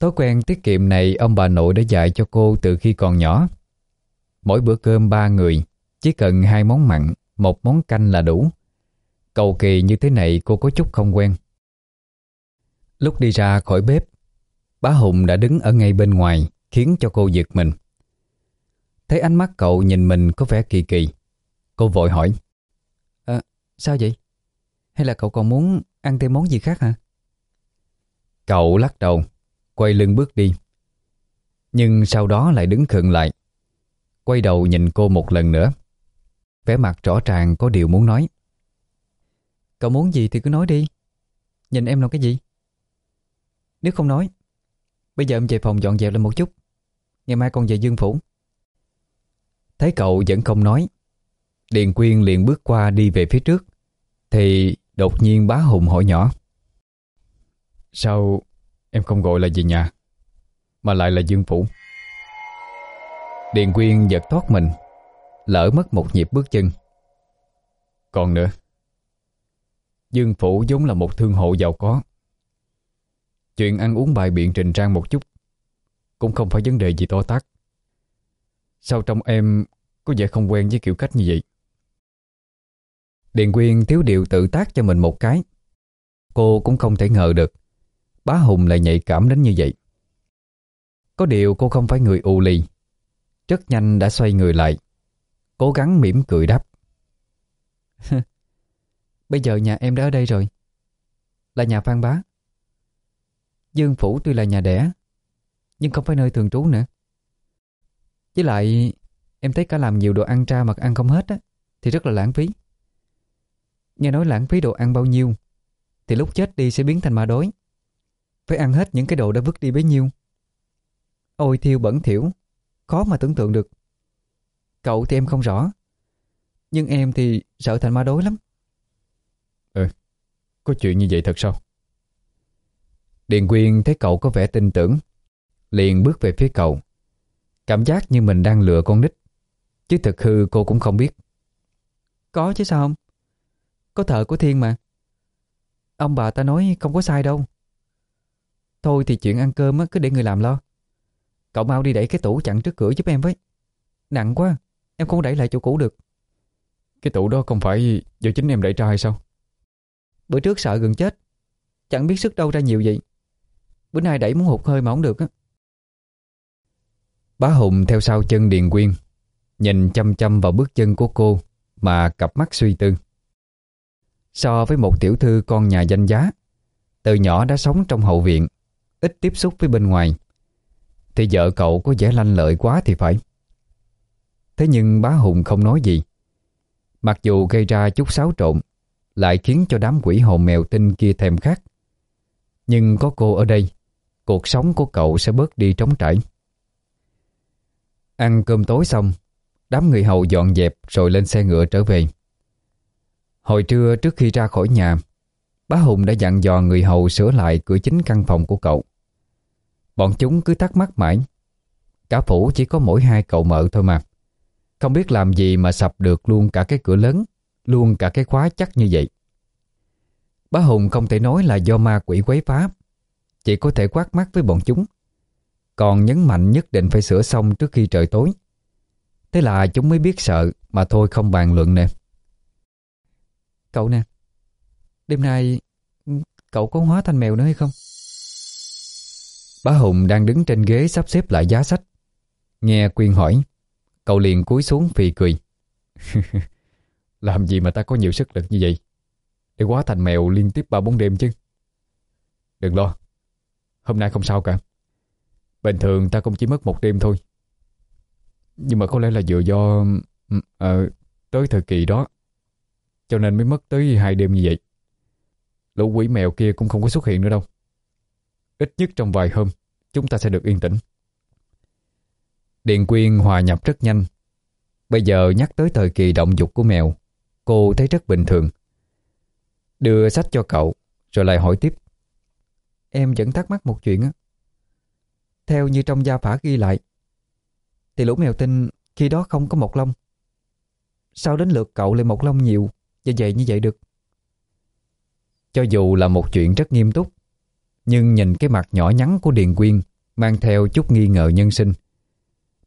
Thói quen tiết kiệm này Ông bà nội đã dạy cho cô từ khi còn nhỏ. Mỗi bữa cơm ba người, Chỉ cần hai món mặn, Một món canh là đủ. Cầu kỳ như thế này cô có chút không quen. Lúc đi ra khỏi bếp, Bá Hùng đã đứng ở ngay bên ngoài, Khiến cho cô giật mình. Thấy ánh mắt cậu nhìn mình có vẻ kỳ kỳ, Cô vội hỏi À sao vậy? Hay là cậu còn muốn ăn thêm món gì khác hả? Cậu lắc đầu, Quay lưng bước đi. Nhưng sau đó lại đứng khựng lại, Quay đầu nhìn cô một lần nữa. Vẻ mặt rõ ràng có điều muốn nói. Cậu muốn gì thì cứ nói đi, Nhìn em làm cái gì? Nếu không nói, Bây giờ em về phòng dọn dẹp lên một chút. Ngày mai con về Dương Phủ. Thấy cậu vẫn không nói, Điền Quyên liền bước qua đi về phía trước. Thì đột nhiên bá Hùng hỏi nhỏ, Sao em không gọi là về nhà, Mà lại là Dương Phủ? Điền Quyên giật thoát mình, Lỡ mất một nhịp bước chân. Còn nữa, Dương Phủ vốn là một thương hộ giàu có Chuyện ăn uống bài biện trình trang một chút Cũng không phải vấn đề gì to tát. Sao trong em Có vẻ không quen với kiểu cách như vậy? Điền Quyên thiếu điều tự tác cho mình một cái. Cô cũng không thể ngờ được, Bá Hùng lại nhạy cảm đến như vậy. Có điều cô không phải người u lì. Rất nhanh đã xoay người lại, Cố gắng mỉm cười đáp. Bây giờ nhà em đã ở đây rồi. Là nhà Phan Bá. Dương Phủ tuy là nhà đẻ, Nhưng không phải nơi thường trú nữa. Với lại, Em thấy cả làm nhiều đồ ăn tra mà ăn không hết á, Thì rất là lãng phí. Nghe nói lãng phí đồ ăn bao nhiêu, Thì lúc chết đi sẽ biến thành ma đói. Phải ăn hết những cái đồ đã vứt đi bấy nhiêu. Ôi thiêu bẩn thiểu, Khó mà tưởng tượng được. Cậu thì em không rõ, Nhưng em thì sợ thành ma đối lắm. Ừ Có chuyện như vậy thật sao? Điền Quyên thấy cậu có vẻ tin tưởng Liền bước về phía cậu. Cảm giác như mình đang lừa con nít Chứ thực hư cô cũng không biết. Có chứ sao không? Có thợ của Thiên mà. Ông bà ta nói không có sai đâu. Thôi thì chuyện ăn cơm cứ để người làm lo. Cậu mau đi đẩy cái tủ chặn trước cửa giúp em với. Nặng quá Em không đẩy lại chỗ cũ được. Cái tủ đó không phải do chính em đẩy ra hay sao? Bữa trước sợ gần chết Chẳng biết sức đâu ra nhiều vậy Bữa nay đẩy muốn hụt hơi mà không được á. Bá Hùng theo sau chân Điền Quyên, Nhìn chăm chăm vào bước chân của cô Mà cặp mắt suy tư. So với một tiểu thư con nhà danh giá, Từ nhỏ đã sống trong hậu viện, Ít tiếp xúc với bên ngoài. Thì vợ cậu có vẻ lanh lợi quá thì phải. Thế nhưng bá Hùng không nói gì. Mặc dù gây ra chút xáo trộn, Lại khiến cho đám quỷ hồn mèo tinh kia thèm khát. Nhưng có cô ở đây Cuộc sống của cậu sẽ bớt đi trống trải. Ăn cơm tối xong, Đám người hầu dọn dẹp rồi lên xe ngựa trở về. Hồi trưa trước khi ra khỏi nhà, Bá Hùng đã dặn dò người hầu sửa lại cửa chính căn phòng của cậu. Bọn chúng cứ thắc mắc mãi. Cả phủ chỉ có mỗi hai cậu mợ thôi mà. Không biết làm gì mà sập được luôn cả cái cửa lớn, Luôn cả cái khóa chắc như vậy. Bá Hùng không thể nói là do ma quỷ quấy phá chỉ có thể quát mắt với bọn chúng. Còn nhấn mạnh nhất định phải sửa xong trước khi trời tối. Thế là chúng mới biết sợ, Mà thôi không bàn luận nè. Cậu nè, Đêm nay Cậu có hóa thành mèo nữa hay không? Bá Hùng đang đứng trên ghế sắp xếp lại giá sách. Nghe Quyên hỏi, Cậu liền cúi xuống phì cười. cười Làm gì mà ta có nhiều sức lực như vậy? Để hóa thành mèo liên tiếp 3-4 đêm chứ. Đừng lo Hôm nay không sao cả. Bình thường ta cũng chỉ mất một đêm thôi. Nhưng mà có lẽ là dựa do à, Tới thời kỳ đó Cho nên mới mất tới hai đêm như vậy. Lũ quỷ mèo kia cũng không có xuất hiện nữa đâu. Ít nhất trong vài hôm Chúng ta sẽ được yên tĩnh. Điện Quyên hòa nhập rất nhanh. Bây giờ nhắc tới thời kỳ động dục của mèo Cô thấy rất bình thường. Đưa sách cho cậu Rồi lại hỏi tiếp. Em vẫn thắc mắc một chuyện á. Theo như trong gia phả ghi lại Thì lũ mèo tinh Khi đó không có một lông. Sao đến lượt cậu lại một lông nhiều Và vậy như vậy được? Cho dù là một chuyện rất nghiêm túc Nhưng nhìn cái mặt nhỏ nhắn của Điền Quyên Mang theo chút nghi ngờ nhân sinh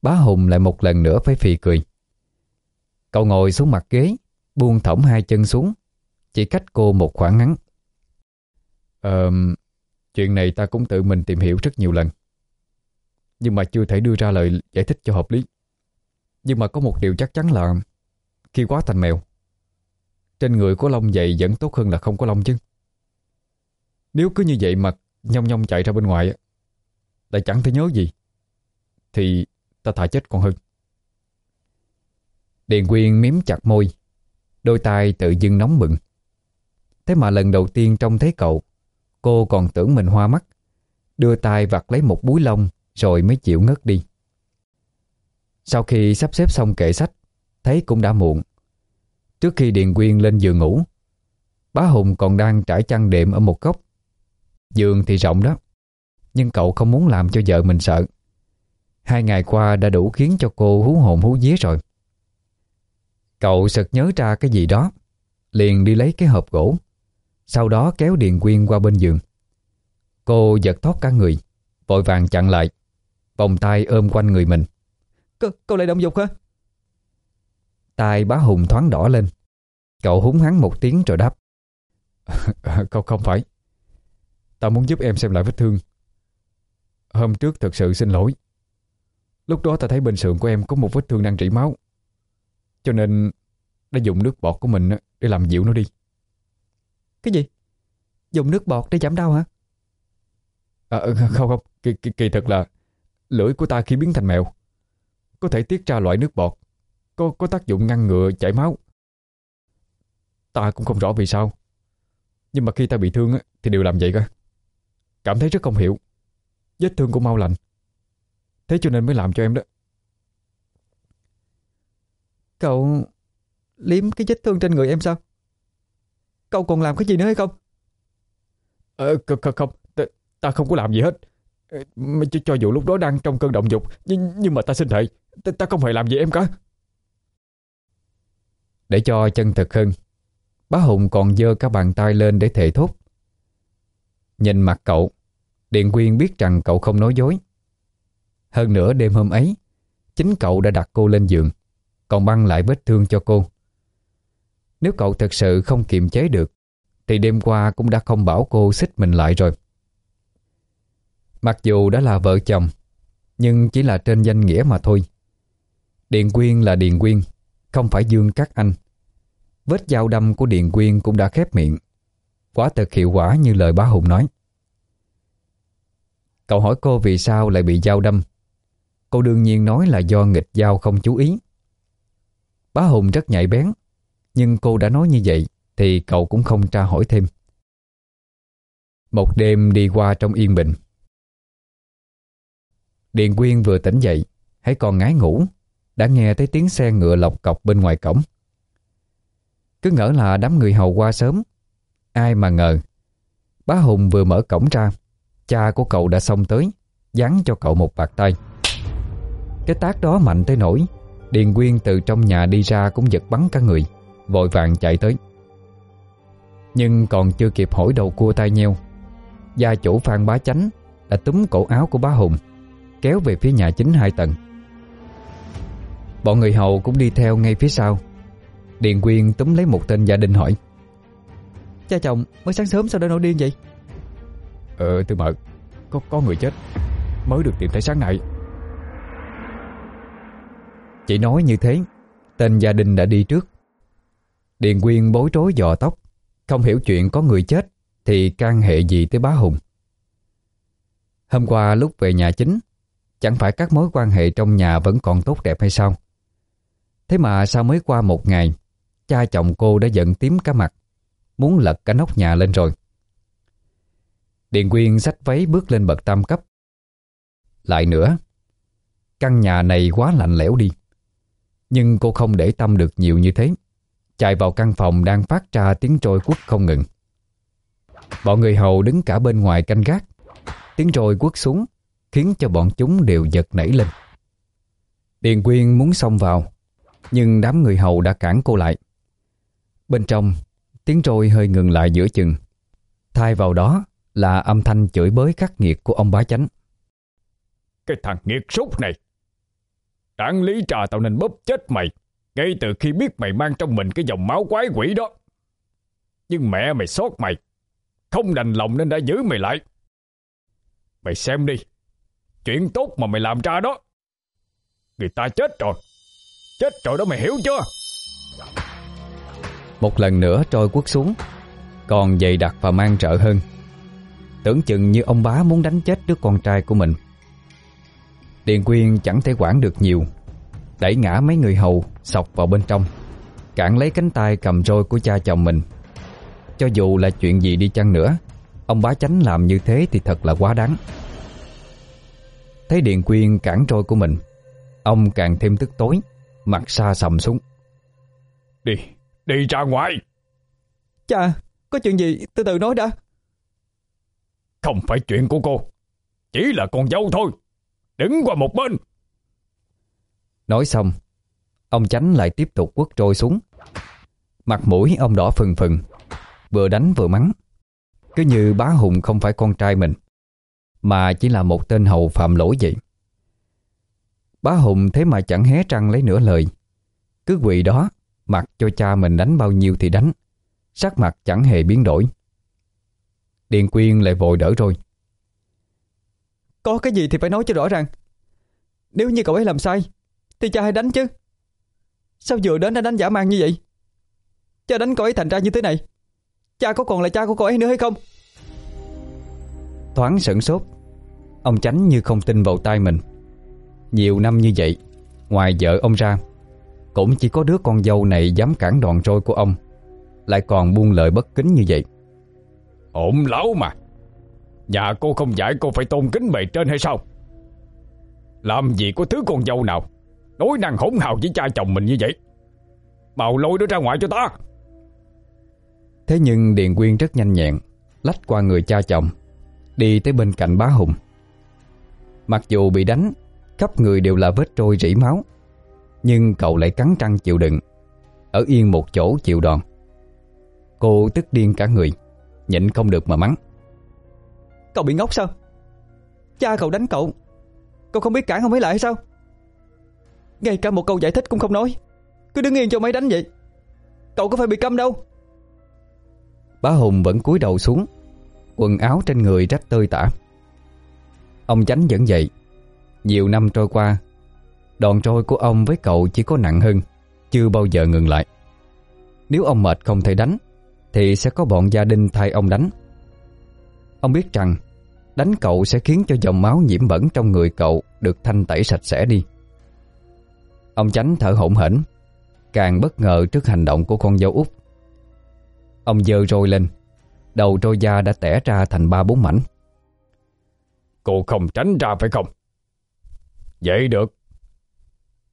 Bá Hùng lại một lần nữa phải phì cười. Cậu ngồi xuống mặt ghế Buông thõng hai chân xuống Chỉ cách cô một khoảng ngắn. Ờ Chuyện này ta cũng tự mình tìm hiểu rất nhiều lần. Nhưng mà chưa thể đưa ra lời giải thích cho hợp lý. Nhưng mà có một điều chắc chắn là Khi quá thành mèo, Trên người có lông dày vẫn tốt hơn là không có lông chứ. Nếu cứ như vậy mà Nhông nhông chạy ra bên ngoài Lại chẳng thể nhớ gì, Thì ta thả chết còn hơn. Điền Quyên miếm chặt môi, Đôi tay tự dưng nóng bừng. Thế mà lần đầu tiên trông thấy cậu Cô còn tưởng mình hoa mắt. Đưa tay vặt lấy một búi lông, Rồi mới chịu ngất đi. Sau khi sắp xếp xong kệ sách, Thấy cũng đã muộn. Trước khi Điền Quyên lên giường ngủ, Bá Hùng còn đang trải chăn đệm ở một góc. Giường thì rộng đó, Nhưng cậu không muốn làm cho vợ mình sợ. Hai ngày qua đã đủ khiến cho cô hú hồn hú vía rồi. Cậu sực nhớ ra cái gì đó, Liền đi lấy cái hộp gỗ. Sau đó kéo Điền Quyên qua bên giường. Cô giật thoát cả người Vội vàng chặn lại Vòng tay ôm quanh người mình. C Cậu lại động dục hả? Tai bá Hùng thoáng đỏ lên. Cậu húng hắn một tiếng rồi đáp. Không không phải. Tao muốn giúp em xem lại vết thương. Hôm trước thật sự xin lỗi. Lúc đó ta thấy bên sườn của em có một vết thương đang rỉ máu. Cho nên Đã dùng nước bọt của mình để làm dịu nó đi Cái gì? Dùng nước bọt để giảm đau hả? À, ừ, không không kỳ, kỳ, kỳ thật là Lưỡi của ta khi biến thành mèo Có thể tiết ra loại nước bọt Có, có tác dụng ngăn ngừa chảy máu Ta cũng không rõ vì sao Nhưng mà khi ta bị thương Thì đều làm vậy cơ Cảm thấy rất không hiểu Vết thương cũng mau lành Thế cho nên mới làm cho em đó Cậu liếm cái vết thương trên người em sao? Cậu còn làm cái gì nữa hay không? Ờ, không, không, ta, ta không có làm gì hết. Cho, cho dù lúc đó đang trong cơn động dục Nhưng, nhưng mà ta xin thề ta, ta không hề làm gì em cả. Để cho chân thật hơn Bá Hùng còn dơ các bàn tay lên để thề thốt. Nhìn mặt cậu Điện Quyên biết rằng cậu không nói dối. Hơn nữa đêm hôm ấy Chính cậu đã đặt cô lên giường Còn băng lại vết thương cho cô nếu cậu thật sự không kiềm chế được, Thì đêm qua cũng đã không bảo cô xích mình lại rồi. Mặc dù đã là vợ chồng, Nhưng chỉ là trên danh nghĩa mà thôi. Điện Quyên là Điện Quyên, Không phải Dương các anh. Vết dao đâm của Điện Quyên cũng đã khép miệng. Quả thật hiệu quả như lời bá Hùng nói. Cậu hỏi cô vì sao lại bị dao đâm. Cô đương nhiên nói là do nghịch dao không chú ý. Bá Hùng rất nhạy bén. Nhưng cô đã nói như vậy, Thì cậu cũng không tra hỏi thêm. Một đêm đi qua trong yên bình. Điện Quyên vừa tỉnh dậy Hãy còn ngái ngủ, Đã nghe thấy tiếng xe ngựa lọc cọc bên ngoài cổng. Cứ ngỡ là đám người hầu qua sớm, Ai mà ngờ, Bá Hùng vừa mở cổng ra, Cha của cậu đã xông tới, Dán cho cậu một bạc tay. Cái tác đó mạnh tới nỗi, Điền Quyên từ trong nhà đi ra cũng giật bắn cả người. Vội vàng chạy tới. Nhưng còn chưa kịp hỏi đầu cua tay nheo, Gia chủ Phan Bá Chánh Đã túm cổ áo của bá Hùng, Kéo về phía nhà chính hai tầng. Bọn người hầu cũng đi theo ngay phía sau. Điền Quyên túm lấy một tên gia đình hỏi, Cha chồng mới sáng sớm sao đã nổi điên vậy? Ờ tư mợ Có có người chết, Mới được tìm thấy sáng nay. Chỉ nói như thế, Tên gia đình đã đi trước. Điền Quyên bối rối dò tóc. Không hiểu chuyện có người chết Thì can hệ gì tới bá Hùng. Hôm qua lúc về nhà chính, Chẳng phải các mối quan hệ trong nhà vẫn còn tốt đẹp hay sao? Thế mà sao mới qua một ngày, Cha chồng cô đã giận tím cả mặt, Muốn lật cả nóc nhà lên rồi. Điền Quyên xách váy bước lên bậc tam cấp. Lại nữa, Căn nhà này quá lạnh lẽo đi, Nhưng cô không để tâm được nhiều như thế. Chạy vào căn phòng đang phát ra tiếng trôi quất không ngừng. Bọn người hầu đứng cả bên ngoài canh gác. Tiếng trôi quất xuống, Khiến cho bọn chúng đều giật nảy lên. Điền Quyên muốn xông vào, Nhưng đám người hầu đã cản cô lại. Bên trong, Tiếng trôi hơi ngừng lại giữa chừng. Thay vào đó là âm thanh chửi bới khắc nghiệt của ông bá chánh. Cái thằng nghiệt súc này! Đáng lý trà tao nên bóp chết mày! Ngay từ khi biết mày mang trong mình cái dòng máu quái quỷ đó. Nhưng mẹ mày xót mày. Không đành lòng nên đã giữ mày lại. Mày xem đi. Chuyện tốt mà mày làm ra đó. Người ta chết rồi. Chết rồi đó mày hiểu chưa? Một lần nữa trôi quất xuống, Còn dày đặc và mang trợ hơn. Tưởng chừng như ông bá muốn đánh chết đứa con trai của mình. Điền Quyên chẳng thể quản được nhiều. Đẩy ngã mấy người hầu Sọc vào bên trong Cản lấy cánh tay cầm roi của cha chồng mình. Cho dù là chuyện gì đi chăng nữa Ông bá chánh làm như thế thì thật là quá đáng. Thấy Điền Quyên cản trôi của mình Ông càng thêm tức tối Mặt xa sầm xuống. Đi, đi ra ngoài. Cha, có chuyện gì? Từ từ nói đã. Không phải chuyện của cô Chỉ là con dâu thôi. Đứng qua một bên. Nói xong Ông chánh lại tiếp tục quất trôi xuống. Mặt mũi ông đỏ phừng phừng, Vừa đánh vừa mắng. Cứ như bá hùng không phải con trai mình, Mà chỉ là một tên hầu phạm lỗi vậy. Bá Hùng thế mà chẳng hé răng lấy nửa lời. Cứ quỳ đó, Mặc cho cha mình đánh bao nhiêu thì đánh, Sắc mặt chẳng hề biến đổi. Điền Quyên lại vội đỡ rồi. Có cái gì thì phải nói cho rõ ràng. Nếu như cậu ấy làm sai, Thì cha hãy đánh chứ. Sao vừa đến đã đánh giả mang như vậy? Cha đánh cậu ấy thành ra như thế này. Cha có còn là cha của cậu ấy nữa hay không? Thoáng sửng sốt Ông tránh như không tin vào tay mình. Nhiều năm như vậy Ngoài vợ ông ra Cũng chỉ có đứa con dâu này dám cản đòn trôi của ông Lại còn buông lời bất kính như vậy. Ổn lão mà. Nhà cô không dạy cô phải tôn kính bề trên hay sao? Làm gì có thứ con dâu nào Nói năng hỗn hào với cha chồng mình như vậy. Mau lôi nó ra ngoài cho ta. Thế nhưng Điền Quyên rất nhanh nhẹn Lách qua người cha chồng Đi tới bên cạnh bá Hùng. Mặc dù bị đánh Khắp người đều là vết trôi rỉ máu Nhưng cậu lại cắn răng chịu đựng Ở yên một chỗ chịu đòn. Cô tức điên cả người Nhịn không được mà mắng. Cậu bị ngốc sao? Cha cậu đánh cậu Cậu không biết cản không ấy lại hay sao ngay cả một câu giải thích cũng không nói. Cứ đứng yên cho mấy đánh vậy. Cậu có phải bị câm đâu. Bá Hùng vẫn cúi đầu xuống, Quần áo trên người rách tơi tả. Ông chánh vẫn vậy Nhiều năm trôi qua, Đòn trôi của ông với cậu chỉ có nặng hơn, Chưa bao giờ ngừng lại. Nếu ông mệt không thể đánh, Thì sẽ có bọn gia đình thay ông đánh. Ông biết rằng, Đánh cậu sẽ khiến cho dòng máu nhiễm bẩn trong người cậu Được thanh tẩy sạch sẽ đi. Ông chánh thở hổn hển Càng bất ngờ trước hành động của con dâu út. Ông dơ roi lên Đầu trôi da đã tẻ ra thành ba bốn mảnh. Cô không tránh ra phải không? Vậy được.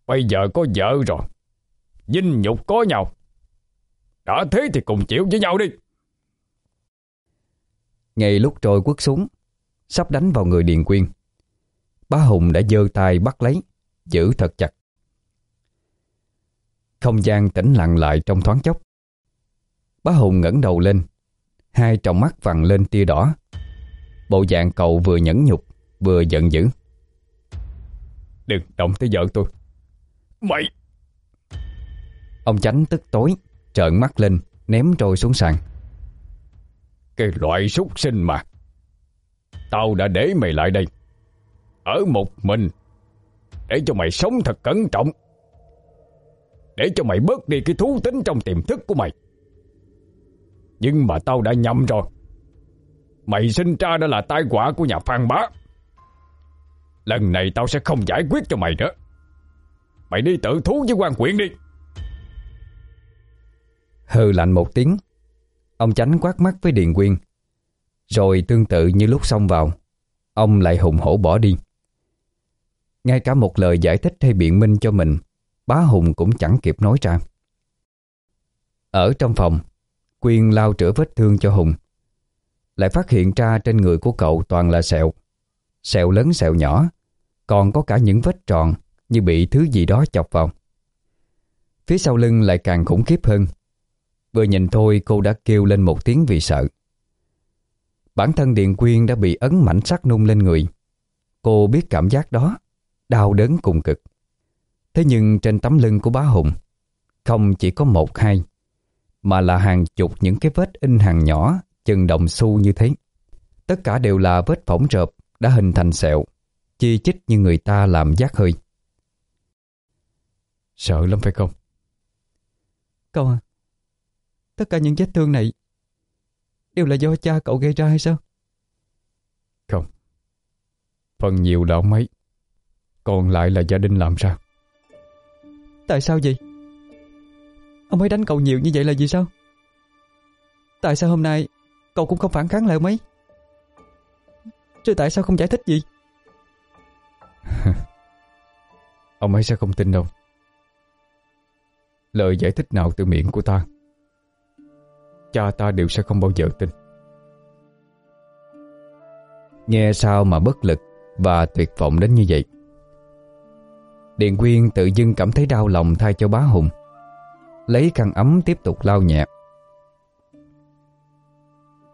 Bây giờ có vợ rồi Dinh nhục có nhau. Đã thế thì cùng chịu với nhau đi. Ngay lúc trôi quất xuống Sắp đánh vào người Điền Quyên Bá Hùng đã giơ tay bắt lấy Giữ thật chặt không gian tĩnh lặng lại trong thoáng chốc. Bá Hùng ngẩng đầu lên, Hai tròng mắt vằn lên tia đỏ. Bộ dạng cậu vừa nhẫn nhục, Vừa giận dữ. Đừng động tới vợ tôi. Mày! Ông chánh tức tối, Trợn mắt lên, Ném trôi xuống sàn. Cái loại súc sinh mà! Tao đã để mày lại đây. Ở một mình, Để cho mày sống thật cẩn trọng. Để cho mày bớt đi cái thú tính trong tiềm thức của mày. Nhưng mà tao đã nhầm rồi. Mày sinh ra đã là tai họa của nhà Phan Bá. Lần này tao sẽ không giải quyết cho mày nữa. Mày đi tự thú với quan quyện đi. Hừ lạnh một tiếng. Ông tránh quát mắt với Điền Quyên. Rồi tương tự như lúc xông vào, Ông lại hùng hổ bỏ đi. Ngay cả một lời giải thích hay biện minh cho mình Bá Hùng cũng chẳng kịp nói ra. Ở trong phòng, Quyên lau chữa vết thương cho Hùng. Lại phát hiện ra trên người của cậu toàn là sẹo. Sẹo lớn, sẹo nhỏ, Còn có cả những vết tròn Như bị thứ gì đó chọc vào. Phía sau lưng lại càng khủng khiếp hơn. Vừa nhìn thôi, cô đã kêu lên một tiếng vì sợ. Bản thân Điện Quyên đã bị ấn mảnh sắt nung lên người. Cô biết cảm giác đó, Đau đớn cùng cực. Thế nhưng trên tấm lưng của bá Hùng Không chỉ có một hai Mà là hàng chục những cái vết in hàng nhỏ Chừng đồng xu như thế. Tất cả đều là vết phỏng rợp Đã hình thành sẹo Chi chích như người ta làm giác hơi. Sợ lắm phải không? Cậu à Tất cả những vết thương này Đều là do cha cậu gây ra hay sao? Không. Phần nhiều là ông ấy Còn lại là gia đình làm ra Tại sao vậy? Ông ấy đánh cậu nhiều như vậy là vì sao? Tại sao hôm nay Cậu cũng không phản kháng lại ông ấy? Chứ tại sao không giải thích gì? Ông ấy sẽ không tin đâu. Lời giải thích nào từ miệng của ta, Cha ta đều sẽ không bao giờ tin. Nghe sao mà bất lực Và tuyệt vọng đến như vậy? Điện Quyên tự dưng cảm thấy đau lòng thay cho bá Hùng. Lấy khăn ấm tiếp tục lau nhẹ.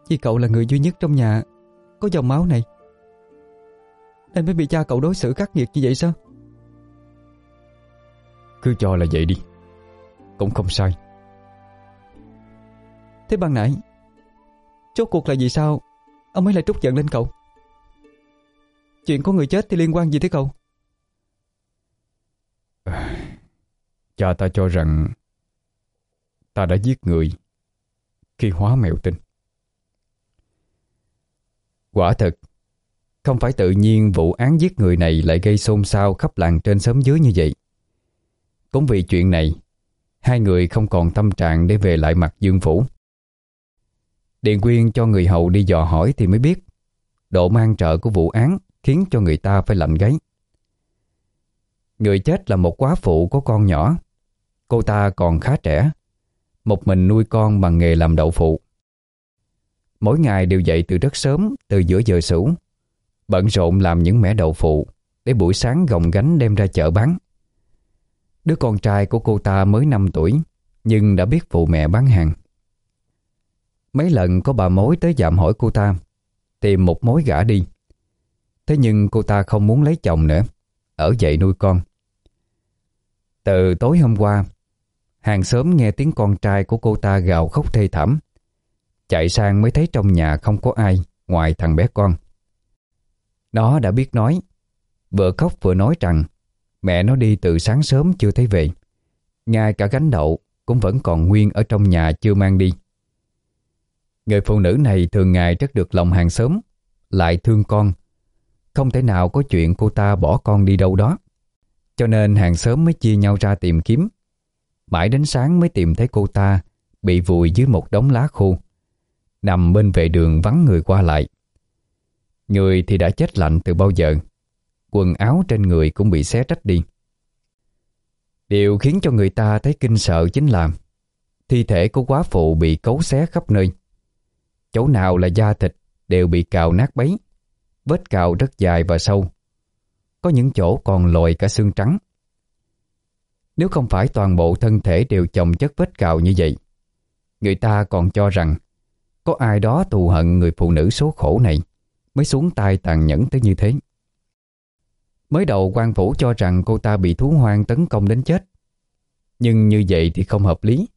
Vì cậu là người duy nhất trong nhà Có dòng máu này. Nên mới bị cha cậu đối xử khắc nghiệt như vậy sao? Cứ cho là vậy đi. Cũng không sai. Thế ban nãy Chốt cuộc là vì sao Ông ấy lại trút giận lên cậu? Chuyện có người chết thì liên quan gì tới cậu Cha ta cho rằng Ta đã giết người Khi hóa mèo tinh. Quả thật, Không phải tự nhiên vụ án giết người này Lại gây xôn xao khắp làng trên xóm dưới như vậy. Cũng vì chuyện này, Hai người không còn tâm trạng Để về lại mặt Dương Phủ. Điện Quyên cho người hầu đi dò hỏi Thì mới biết, Độ mang trợ của vụ án Khiến cho người ta phải lạnh gáy. Người chết là một quá phụ có con nhỏ. Cô ta còn khá trẻ, Một mình nuôi con bằng nghề làm đậu phụ. Mỗi ngày đều dậy từ rất sớm, Từ giữa giờ sủ, Bận rộn làm những mẻ đậu phụ Để buổi sáng gồng gánh đem ra chợ bán. Đứa con trai của cô ta mới 5 tuổi, Nhưng đã biết phụ mẹ bán hàng. Mấy lần có bà mối tới dạm hỏi cô ta, Tìm một mối gả đi. Thế nhưng cô ta không muốn lấy chồng nữa, Ở dậy nuôi con. Từ tối hôm qua, Hàng xóm nghe tiếng con trai của cô ta gào khóc thê thảm. Chạy sang mới thấy trong nhà không có ai Ngoài thằng bé con. Nó đã biết nói Vừa khóc vừa nói rằng Mẹ nó đi từ sáng sớm chưa thấy về. Ngay cả gánh đậu Cũng vẫn còn nguyên ở trong nhà chưa mang đi. Người phụ nữ này thường ngày rất được lòng hàng xóm, Lại thương con. Không thể nào có chuyện cô ta bỏ con đi đâu đó. Cho nên hàng xóm mới chia nhau ra tìm kiếm. Mãi đến sáng mới tìm thấy cô ta Bị vùi dưới một đống lá khô, Nằm bên vệ đường vắng người qua lại. Người thì đã chết lạnh từ bao giờ, Quần áo trên người cũng bị xé rách đi. Điều khiến cho người ta thấy kinh sợ chính là Thi thể của quá phụ bị cấu xé khắp nơi. Chỗ nào là da thịt đều bị cào nát bấy, Vết cào rất dài và sâu. Có những chỗ còn lồi cả xương trắng. Nếu không phải toàn bộ thân thể đều chồng chất vết cào như vậy, Người ta còn cho rằng Có ai đó thù hận người phụ nữ số khổ này Mới xuống tay tàn nhẫn tới như thế. Mới đầu quan phủ cho rằng cô ta bị thú hoang tấn công đến chết, Nhưng như vậy thì không hợp lý.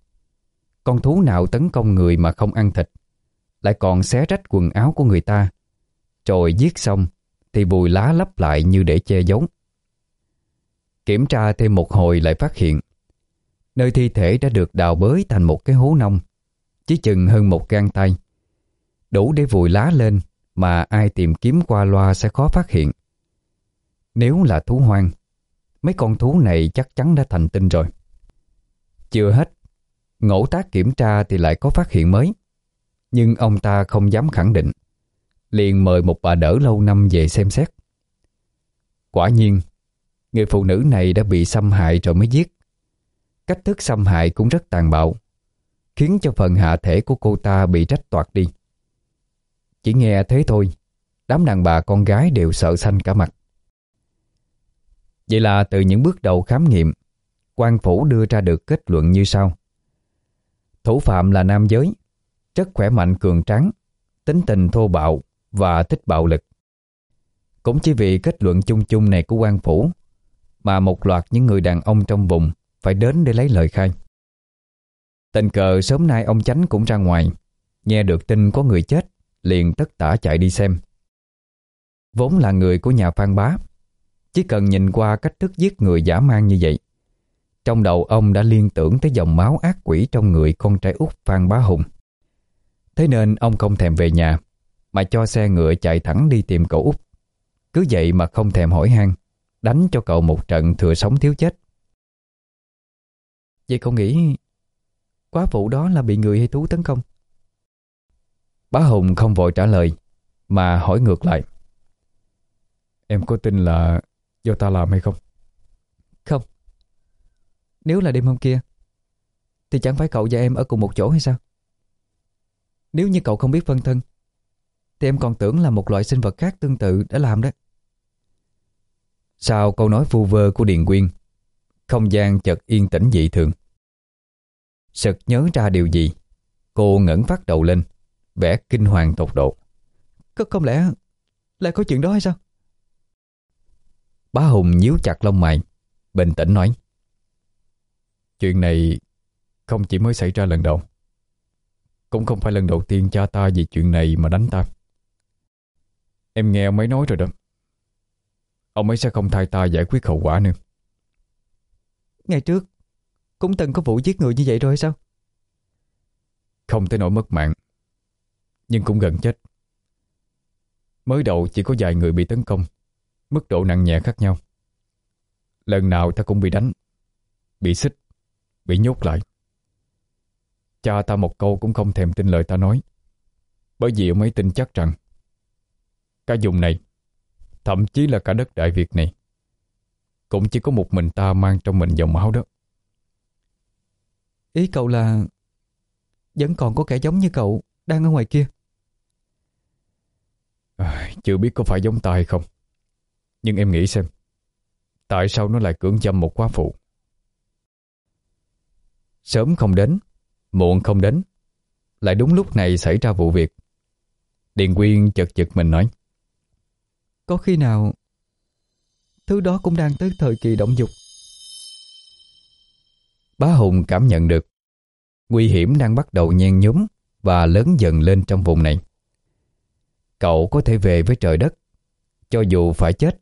Con thú nào tấn công người mà không ăn thịt, lại còn xé rách quần áo của người ta. Rồi giết xong thì bùi lá lấp lại như để che giấu. Kiểm tra thêm một hồi lại phát hiện nơi thi thể đã được đào bới thành một cái hố nông chỉ chừng hơn một gang tay. Đủ để vùi lá lên mà ai tìm kiếm qua loa sẽ khó phát hiện. Nếu là thú hoang, mấy con thú này chắc chắn đã thành tinh rồi. Chưa hết, ngẫu tác kiểm tra thì lại có phát hiện mới. Nhưng ông ta không dám khẳng định Liền mời một bà đỡ lâu năm về xem xét. Quả nhiên Người phụ nữ này đã bị xâm hại rồi mới giết. Cách thức xâm hại cũng rất tàn bạo Khiến cho phần hạ thể của cô ta bị rách toạc đi. Chỉ nghe thế thôi Đám đàn bà con gái đều sợ xanh cả mặt. Vậy là từ những bước đầu khám nghiệm quan phủ đưa ra được kết luận như sau. Thủ phạm là nam giới rất khỏe mạnh cường tráng, tính tình thô bạo và thích bạo lực. Cũng chỉ vì kết luận chung chung này của quan phủ mà một loạt những người đàn ông trong vùng phải đến để lấy lời khai. Tình cờ sớm nay ông Chánh cũng ra ngoài, nghe được tin có người chết, liền tất tả chạy đi xem. Vốn là người của nhà Phan Bá, chỉ cần nhìn qua cách thức giết người giả mang như vậy, trong đầu ông đã liên tưởng tới dòng máu ác quỷ trong người con trai út Phan Bá Hùng. Thế nên ông không thèm về nhà mà cho xe ngựa chạy thẳng đi tìm cậu út. Cứ vậy mà không thèm hỏi han, Đánh cho cậu một trận thừa sống thiếu chết. Vậy cậu nghĩ, Quá phụ đó là bị người hay thú tấn công? Bá Hùng không vội trả lời, Mà hỏi ngược lại. Em có tin là do ta làm hay không? Không. Nếu là đêm hôm kia, Thì chẳng phải cậu và em ở cùng một chỗ hay sao? Nếu như cậu không biết phân thân thì em còn tưởng là một loại sinh vật khác tương tự đã làm đó Sau câu nói vu vơ của Điền Quyên, Không gian chợt yên tĩnh dị thường. Sực nhớ ra điều gì, Cô ngẩng phát đầu lên, vẻ kinh hoàng tột độ. Có, không lẽ Lại có chuyện đó hay sao? Bá Hùng nhíu chặt lông mày, Bình tĩnh nói, Chuyện này Không chỉ mới xảy ra lần đầu. Cũng không phải lần đầu tiên cha ta vì chuyện này mà đánh ta. Em nghe ông ấy nói rồi đó. Ông ấy sẽ không thay ta giải quyết hậu quả nữa. Ngày trước Cũng từng có vụ giết người như vậy rồi sao? Không tới nỗi mất mạng Nhưng cũng gần chết. Mới đầu chỉ có vài người bị tấn công Mức độ nặng nhẹ khác nhau. Lần nào ta cũng bị đánh Bị xích Bị nhốt lại. Cha ta một câu cũng không thèm tin lời ta nói Bởi vì ông ấy tin chắc rằng Cả vùng này Thậm chí là cả đất Đại Việt này Cũng chỉ có một mình ta mang trong mình dòng máu đó. Ý cậu là Vẫn còn có kẻ giống như cậu Đang ở ngoài kia? À, Chưa biết có phải giống ta hay không Nhưng em nghĩ xem Tại sao nó lại cưỡng dâm một quá phụ? Sớm không đến Muộn không đến Lại đúng lúc này xảy ra vụ việc. Điền Quyên chật chật mình nói có khi nào Thứ đó cũng đang tới thời kỳ động dục? Bá Hùng cảm nhận được Nguy hiểm đang bắt đầu nhen nhúm Và lớn dần lên trong vùng này. Cậu có thể về với trời đất, Cho dù phải chết,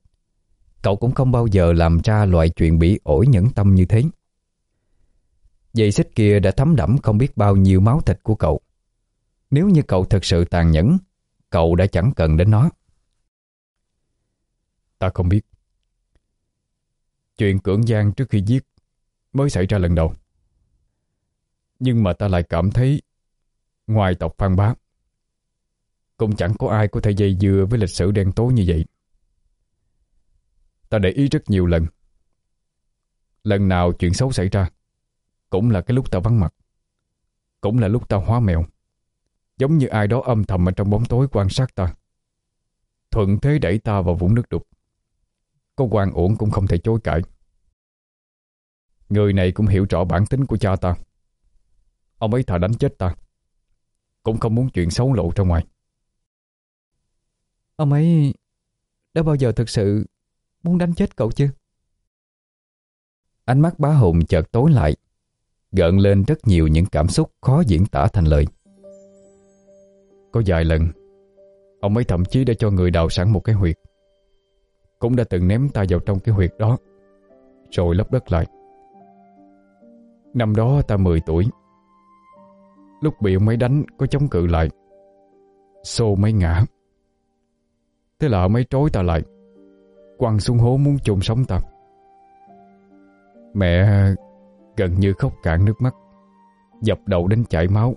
Cậu cũng không bao giờ làm ra loại chuyện bị ổi nhẫn tâm như thế. Dây xích kia đã thấm đẫm không biết bao nhiêu máu thịt của cậu. Nếu như cậu thật sự tàn nhẫn, Cậu đã chẳng cần đến nó. Ta không biết. Chuyện cưỡng gian trước khi giết Mới xảy ra lần đầu. Nhưng mà ta lại cảm thấy Ngoài tộc Phan Bá, Cũng chẳng có ai có thể dây dưa Với lịch sử đen tối như vậy. Ta để ý rất nhiều lần. Lần nào chuyện xấu xảy ra Cũng là cái lúc ta vắng mặt, Cũng là lúc ta hóa mèo. Giống như ai đó âm thầm ở trong bóng tối quan sát ta, Thuận thế đẩy ta vào vũng nước đục. Có quan uổng cũng không thể chối cãi. Người này cũng hiểu rõ bản tính của cha ta. Ông ấy thà đánh chết ta. Cũng không muốn chuyện xấu lộ ra ngoài. Ông ấy đã bao giờ thực sự muốn đánh chết cậu chứ? Ánh mắt bá hùng chợt tối lại Gợn lên rất nhiều những cảm xúc khó diễn tả thành lời. Có vài lần Ông ấy thậm chí đã cho người đào sẵn một cái huyệt cũng đã từng ném ta vào trong cái huyệt đó. Rồi lấp đất lại. Năm đó ta 10 tuổi. Lúc bị ông ấy đánh, Có chống cự lại. Xô mấy ngã. Thế là mấy trối ta lại. Quăng xuống hố muốn chôn sống ta. Mẹ gần như khóc cạn nước mắt. Dập đầu đến chảy máu.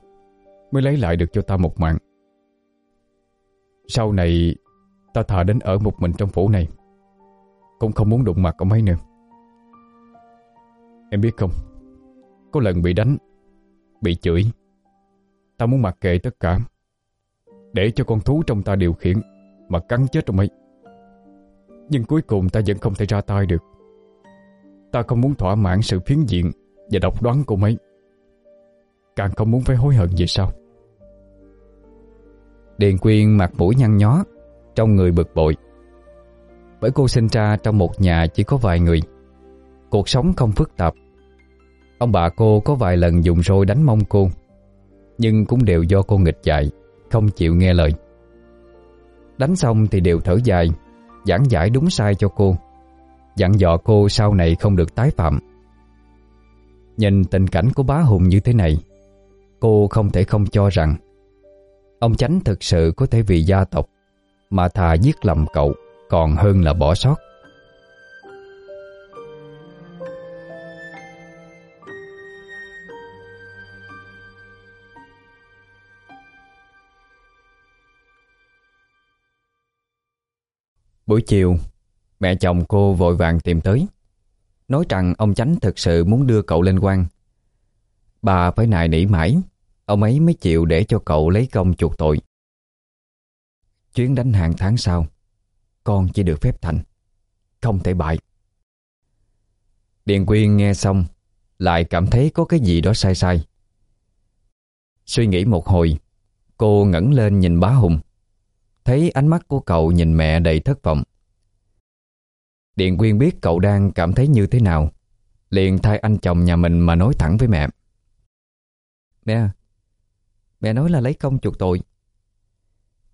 Mới lấy lại được cho ta một mạng. Sau này, Ta thà đến ở một mình trong phủ này. Cũng không muốn đụng mặt ông ấy nữa. Em biết không? Có lần bị đánh, Bị chửi. Tao muốn mặc kệ tất cả, Để cho con thú trong ta điều khiển, Mà cắn chết ông ấy. Nhưng cuối cùng ta vẫn không thể ra tay được. Ta không muốn thỏa mãn sự phiến diện Và độc đoán của mấy Càng không muốn phải hối hận gì sau Điền Quyên mặt mũi nhăn nhó, Trong người bực bội. Bởi cô sinh ra trong một nhà chỉ có vài người. Cuộc sống không phức tạp. Ông bà cô có vài lần dùng roi đánh mông cô, Nhưng cũng đều do cô nghịch dạy, Không chịu nghe lời. Đánh xong thì đều thở dài, Giảng giải đúng sai cho cô, Dặn dò cô sau này không được tái phạm. Nhìn tình cảnh của bá Hùng như thế này, Cô không thể không cho rằng, Ông Chánh thực sự có thể vì gia tộc Mà thà giết lầm cậu. Còn hơn là bỏ sót. Buổi chiều, Mẹ chồng cô vội vàng tìm tới, Nói rằng ông Chánh thực sự muốn đưa cậu lên quan. Bà phải nài nỉ mãi, Ông ấy mới chịu để cho cậu lấy công chuộc tội. Chuyến đánh hàng tháng sau con chỉ được phép thành. Không thể bại. Điền Quyên nghe xong, Lại cảm thấy có cái gì đó sai sai. Suy nghĩ một hồi, Cô ngẩng lên nhìn bá Hùng. Thấy ánh mắt của cậu nhìn mẹ đầy thất vọng. Điền Quyên biết cậu đang cảm thấy như thế nào. Liền thay anh chồng nhà mình mà nói thẳng với mẹ. Mẹ Mẹ nói là lấy công chuộc tội.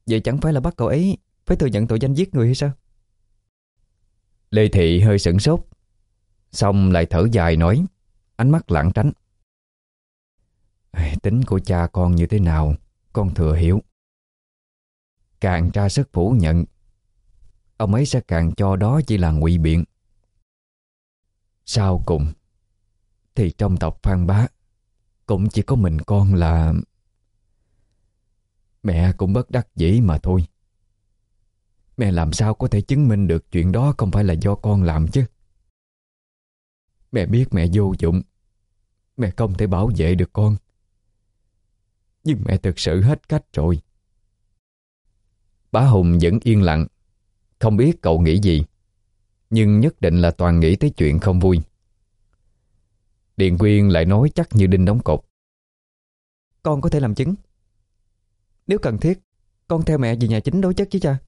Vậy chẳng phải là bắt cậu ấy phải thừa nhận tội danh giết người hay sao? Lê Thị hơi sửng sốt, Xong lại thở dài nói, Ánh mắt lãng tránh. Tính của cha con như thế nào, Con thừa hiểu. Càng ra sức phủ nhận, Ông ấy sẽ càng cho đó chỉ là ngụy biện. Sau cùng, Thì trong tộc Phan Bá, Cũng chỉ có mình con là Mẹ cũng bất đắc dĩ mà thôi. Mẹ làm sao có thể chứng minh được chuyện đó không phải là do con làm chứ? Mẹ biết mẹ vô dụng. Mẹ không thể bảo vệ được con. Nhưng mẹ thực sự hết cách rồi. Bá Hùng vẫn yên lặng. Không biết cậu nghĩ gì, Nhưng nhất định là toàn nghĩ tới chuyện không vui. Điền Quyên lại nói chắc như đinh đóng cột. Con có thể làm chứng. Nếu cần thiết, Con theo mẹ về nhà chính đối chất với cha.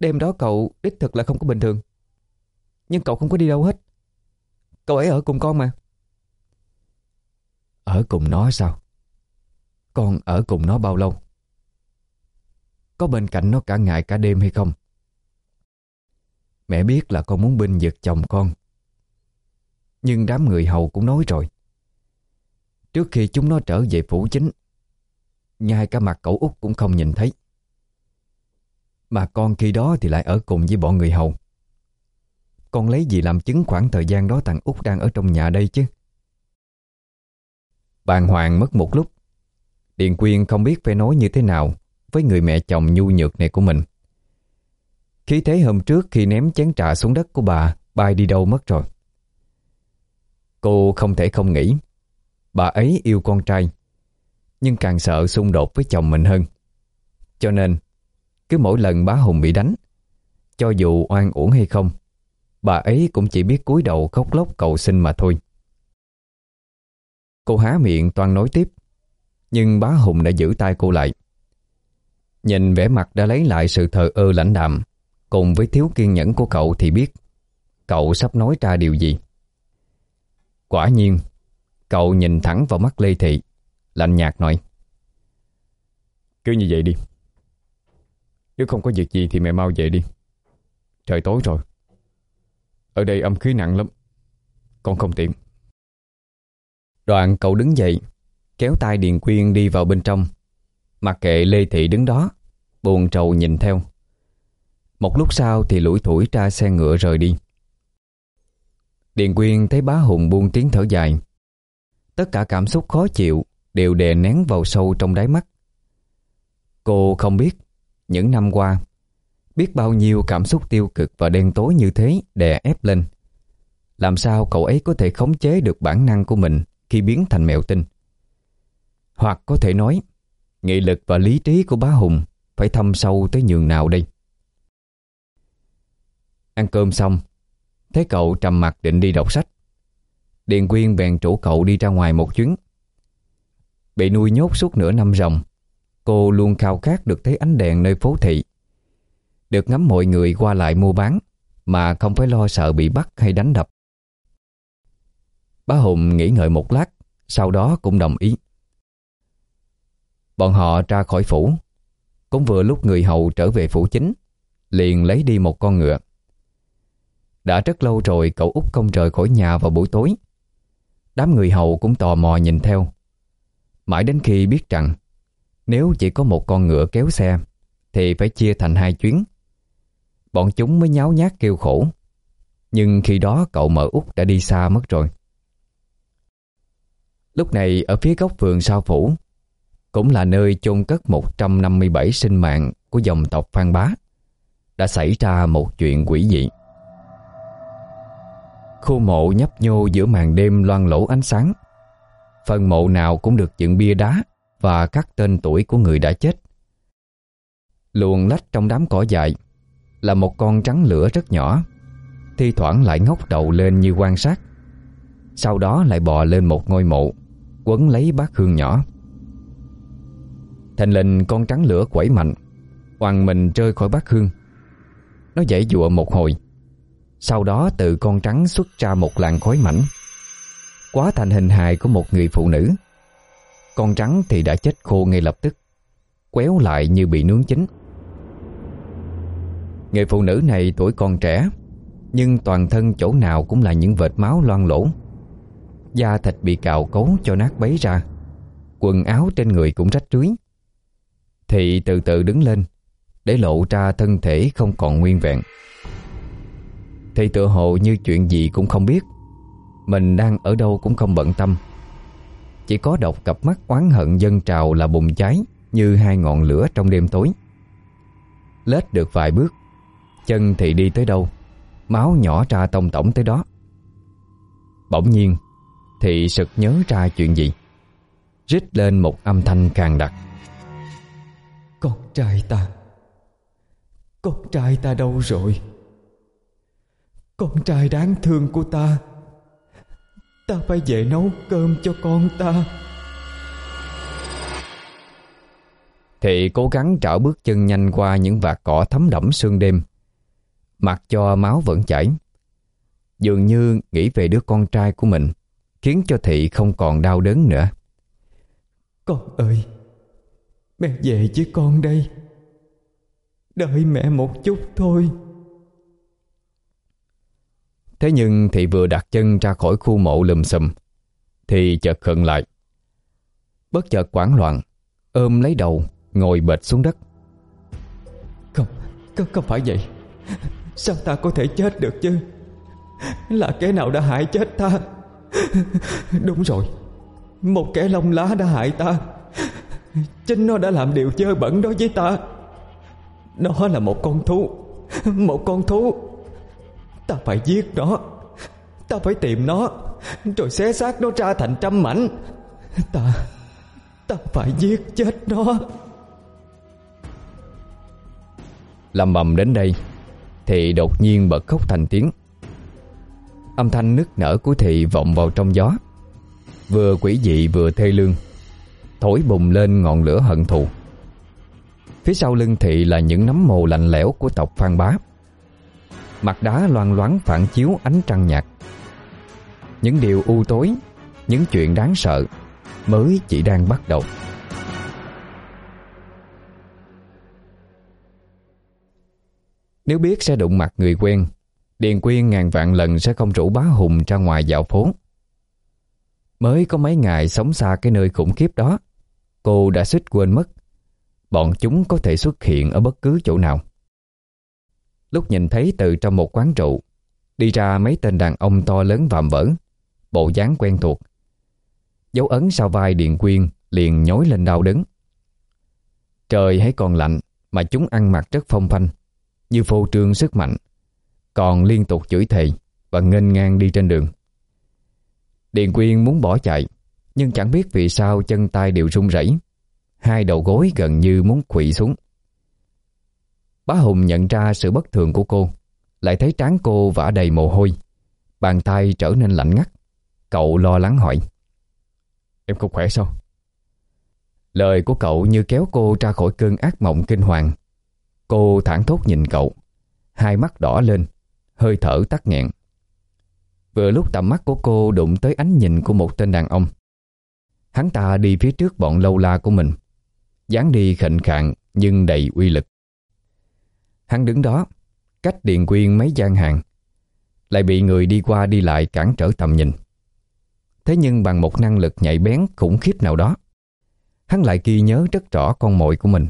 Đêm đó cậu đích thực là không có bình thường. Nhưng cậu không có đi đâu hết. Cậu ấy ở cùng con mà. Ở cùng nó sao? Con ở cùng nó bao lâu? Có bên cạnh nó cả ngày cả đêm hay không? Mẹ biết là con muốn binh vực chồng con. Nhưng đám người hầu cũng nói rồi. Trước khi chúng nó trở về phủ chính, Ngay cả mặt cậu út cũng không nhìn thấy. Mà con khi đó thì lại ở cùng với bọn người hầu. Con lấy gì làm chứng khoảng thời gian đó thằng út đang ở trong nhà đây chứ? Bàn hoàng mất một lúc. Điền Quyên không biết phải nói như thế nào Với người mẹ chồng nhu nhược này của mình. Khí thế hôm trước khi ném chén trà xuống đất của bà Bay đi đâu mất rồi? Cô không thể không nghĩ. Bà ấy yêu con trai, Nhưng càng sợ xung đột với chồng mình hơn. Cho nên cứ mỗi lần bá Hùng bị đánh, Cho dù oan uổng hay không, Bà ấy cũng chỉ biết cúi đầu khóc lóc cầu xin mà thôi. Cô há miệng toàn nói tiếp, Nhưng bá Hùng đã giữ tay cô lại. Nhìn vẻ mặt đã lấy lại sự thờ ơ lãnh đạm, Cùng với thiếu kiên nhẫn của cậu thì biết Cậu sắp nói ra điều gì. Quả nhiên, Cậu nhìn thẳng vào mắt Lê Thị, Lạnh nhạt nói, Cứ như vậy đi. Nếu không có việc gì thì mẹ mau về đi. Trời tối rồi. Ở đây âm khí nặng lắm. Con không tiện. Đoạn cậu đứng dậy, Kéo tay Điền Quyên đi vào bên trong. Mặc kệ Lê Thị đứng đó, Buồn trầu nhìn theo. Một lúc sau thì lủi thủi ra xe ngựa rời đi. Điền Quyên thấy bá Hùng buông tiếng thở dài. Tất cả cảm xúc khó chịu Đều đè nén vào sâu trong đáy mắt. Cô không biết những năm qua. Biết bao nhiêu cảm xúc tiêu cực và đen tối như thế đè ép lên. Làm sao cậu ấy có thể khống chế được bản năng của mình Khi biến thành mèo tinh? Hoặc có thể nói, Nghị lực và lý trí của bá Hùng Phải thâm sâu tới nhường nào đây? Ăn cơm xong, Thấy cậu trầm mặt định đi đọc sách. Điền Quyên bèn chủ cậu đi ra ngoài một chuyến. Bị nuôi nhốt suốt nửa năm ròng Cô luôn khao khát được thấy ánh đèn nơi phố thị. Được ngắm mọi người qua lại mua bán, Mà không phải lo sợ bị bắt hay đánh đập. Bá Hùng nghĩ ngợi một lát, Sau đó cũng đồng ý. Bọn họ ra khỏi phủ. Cũng vừa lúc người hầu trở về phủ chính, Liền lấy đi một con ngựa. Đã rất lâu rồi cậu út không rời khỏi nhà vào buổi tối. Đám người hầu cũng tò mò nhìn theo. Mãi đến khi biết rằng nếu chỉ có một con ngựa kéo xe, Thì phải chia thành hai chuyến. Bọn chúng mới nháo nhác kêu khổ. Nhưng khi đó cậu mở út đã đi xa mất rồi. Lúc này, ở phía góc vườn sau phủ, Cũng là nơi chôn cất 157 sinh mạng của dòng tộc Phan Bá, Đã xảy ra một chuyện quỷ dị. Khu mộ nhấp nhô giữa màn đêm loan lỗ ánh sáng. Phần mộ nào cũng được dựng bia đá và các tên tuổi của người đã chết. Luồn lách trong đám cỏ dại Là một con trắng lửa rất nhỏ, Thi thoảng lại ngóc đầu lên như quan sát. Sau đó lại bò lên một ngôi mộ, Quấn lấy bát hương nhỏ. Thành linh con trắng lửa quẩy mạnh Hoàng mình rơi khỏi bát hương. Nó dãy dụa một hồi, sau đó từ con trắng xuất ra một làn khói mảnh, Quá thành hình hài của một người phụ nữ. Con trắng thì đã chết khô ngay lập tức, Quéo lại như bị nướng chín. Người phụ nữ này tuổi còn trẻ, Nhưng toàn thân chỗ nào cũng là những vệt máu loang lỗ Da thịt bị cào cấu cho nát bấy ra, Quần áo trên người cũng rách rưới. Thị từ từ đứng lên, Để lộ ra thân thể không còn nguyên vẹn. Thị tựa hồ như chuyện gì cũng không biết, Mình đang ở đâu cũng không bận tâm. Chỉ có độc cặp mắt oán hận dân trào là bùng cháy Như hai ngọn lửa trong đêm tối. Lết được vài bước, Chân thì đi tới đâu, Máu nhỏ ra tông tổng tới đó. Bỗng nhiên, Thì sực nhớ ra chuyện gì, Rít lên một âm thanh càng đặc. Con trai ta, Con trai ta đâu rồi? Con trai đáng thương của ta Ta phải về nấu cơm cho con ta. Thị cố gắng trảo bước chân nhanh qua những vạt cỏ thấm đẫm sương đêm. Mặc cho máu vẫn chảy. Dường như nghĩ về đứa con trai của mình Khiến cho Thị không còn đau đớn nữa. Con ơi Mẹ về với con đây. Đợi mẹ một chút thôi Thế nhưng Thị vừa đặt chân ra khỏi khu mộ lùm xùm Thì chợt khựng lại. Bất chợt quảng loạn Ôm lấy đầu Ngồi bệt xuống đất. Không, không, không phải vậy. Sao ta có thể chết được chứ? Là kẻ nào đã hại chết ta? Đúng rồi. Một kẻ lông lá đã hại ta. Chính nó đã làm điều dơ bẩn đó với ta. Nó là một con thú Một con thú Ta phải giết nó. Ta phải tìm nó. Rồi xé xác nó ra thành trăm mảnh. Ta Ta phải giết chết nó. Lâm bầm đến đây, Thì đột nhiên bật khóc thành tiếng. Âm thanh nức nở của thị vọng vào trong gió. Vừa quỷ dị vừa thê lương, Thổi bùng lên ngọn lửa hận thù. Phía sau lưng thị là những nấm mồ lạnh lẽo của tộc Phan Bá. Mặt đá loang loáng phản chiếu ánh trăng nhạt. Những điều u tối, Những chuyện đáng sợ Mới chỉ đang bắt đầu. Nếu biết sẽ đụng mặt người quen, Điền Quyên ngàn vạn lần sẽ không rủ bá Hùng ra ngoài dạo phố. Mới có mấy ngày sống xa cái nơi khủng khiếp đó, Cô đã suýt quên mất, Bọn chúng có thể xuất hiện ở bất cứ chỗ nào. Lúc nhìn thấy từ trong một quán rượu. Đi ra mấy tên đàn ông to lớn vạm vỡ, Bộ dáng quen thuộc. Dấu ấn sau vai Điền Quyên liền nhói lên đau đớn. Trời hãy còn lạnh Mà chúng ăn mặc rất phong phanh, Như phô trương sức mạnh, Còn liên tục chửi thề Và nghênh ngang đi trên đường. Điền Quyên muốn bỏ chạy, Nhưng chẳng biết vì sao chân tay đều run rẩy, Hai đầu gối gần như muốn quỵ xuống. Bá Hùng nhận ra sự bất thường của cô, Lại thấy trán cô vã đầy mồ hôi. Bàn tay trở nên lạnh ngắt. Cậu lo lắng hỏi, Em không khỏe sao? Lời của cậu như kéo cô ra khỏi cơn ác mộng kinh hoàng. Cô thẳng thốt nhìn cậu, Hai mắt đỏ lên, Hơi thở tắt nghẹn. Vừa lúc tầm mắt của cô đụng tới ánh nhìn của một tên đàn ông. Hắn ta đi phía trước bọn lâu la của mình. Dáng đi khệnh khạng nhưng đầy uy lực. Hắn đứng đó, Cách điện Quyên mấy gian hàng, Lại bị người đi qua đi lại cản trở tầm nhìn. Thế nhưng bằng một năng lực nhạy bén khủng khiếp nào đó, Hắn lại ghi nhớ rất rõ con mồi của mình,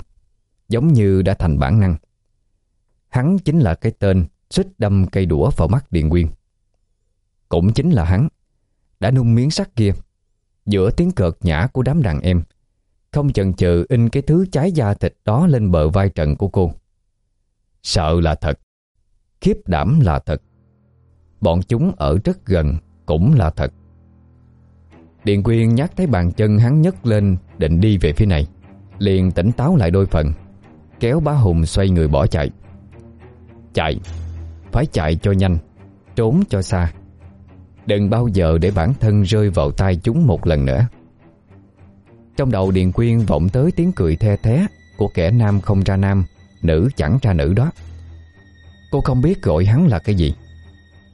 Giống như đã thành bản năng. Hắn chính là cái tên Xích đâm cây đũa vào mắt điện Quyên. Cũng chính là hắn, Đã nung miếng sắt kia, Giữa tiếng cợt nhã của đám đàn em, Không chần chừ in cái thứ trái da thịt đó Lên bờ vai trần của cô. Sợ là thật. Khiếp đảm là thật. Bọn chúng ở rất gần Cũng là thật. Điện Quyên nhắc thấy bàn chân hắn nhấc lên, Định đi về phía này. Liền tỉnh táo lại đôi phần, Kéo bá Hùng xoay người bỏ chạy. Chạy, Phải chạy cho nhanh, Trốn cho xa. Đừng bao giờ để bản thân rơi vào tay chúng một lần nữa. Trong đầu Điền Quyên vọng tới tiếng cười the thế Của kẻ nam không ra nam. Nữ chẳng ra nữ đó. Cô không biết gọi hắn là cái gì,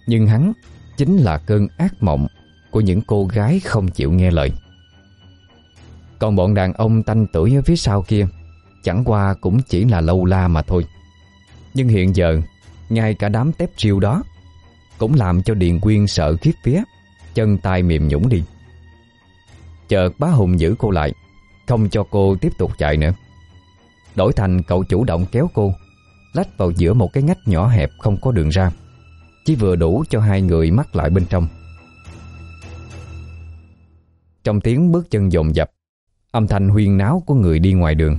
Nhưng hắn chính là cơn ác mộng Của những cô gái không chịu nghe lời. Còn bọn đàn ông tanh tuổi ở phía sau kia, Chẳng qua cũng chỉ là lâu la mà thôi. Nhưng hiện giờ, Ngay cả đám tép riêu đó Cũng làm cho Điền Quyên sợ khiếp phía Chân tay mềm nhũng đi. Chợt bá Hùng giữ cô lại, Không cho cô tiếp tục chạy nữa. Đổi thành cậu chủ động kéo cô, Lách vào giữa một cái ngách nhỏ hẹp không có đường ra, Chỉ vừa đủ cho hai người mắc lại bên trong. Trong tiếng bước chân dồn dập, Âm thanh huyên náo của người đi ngoài đường,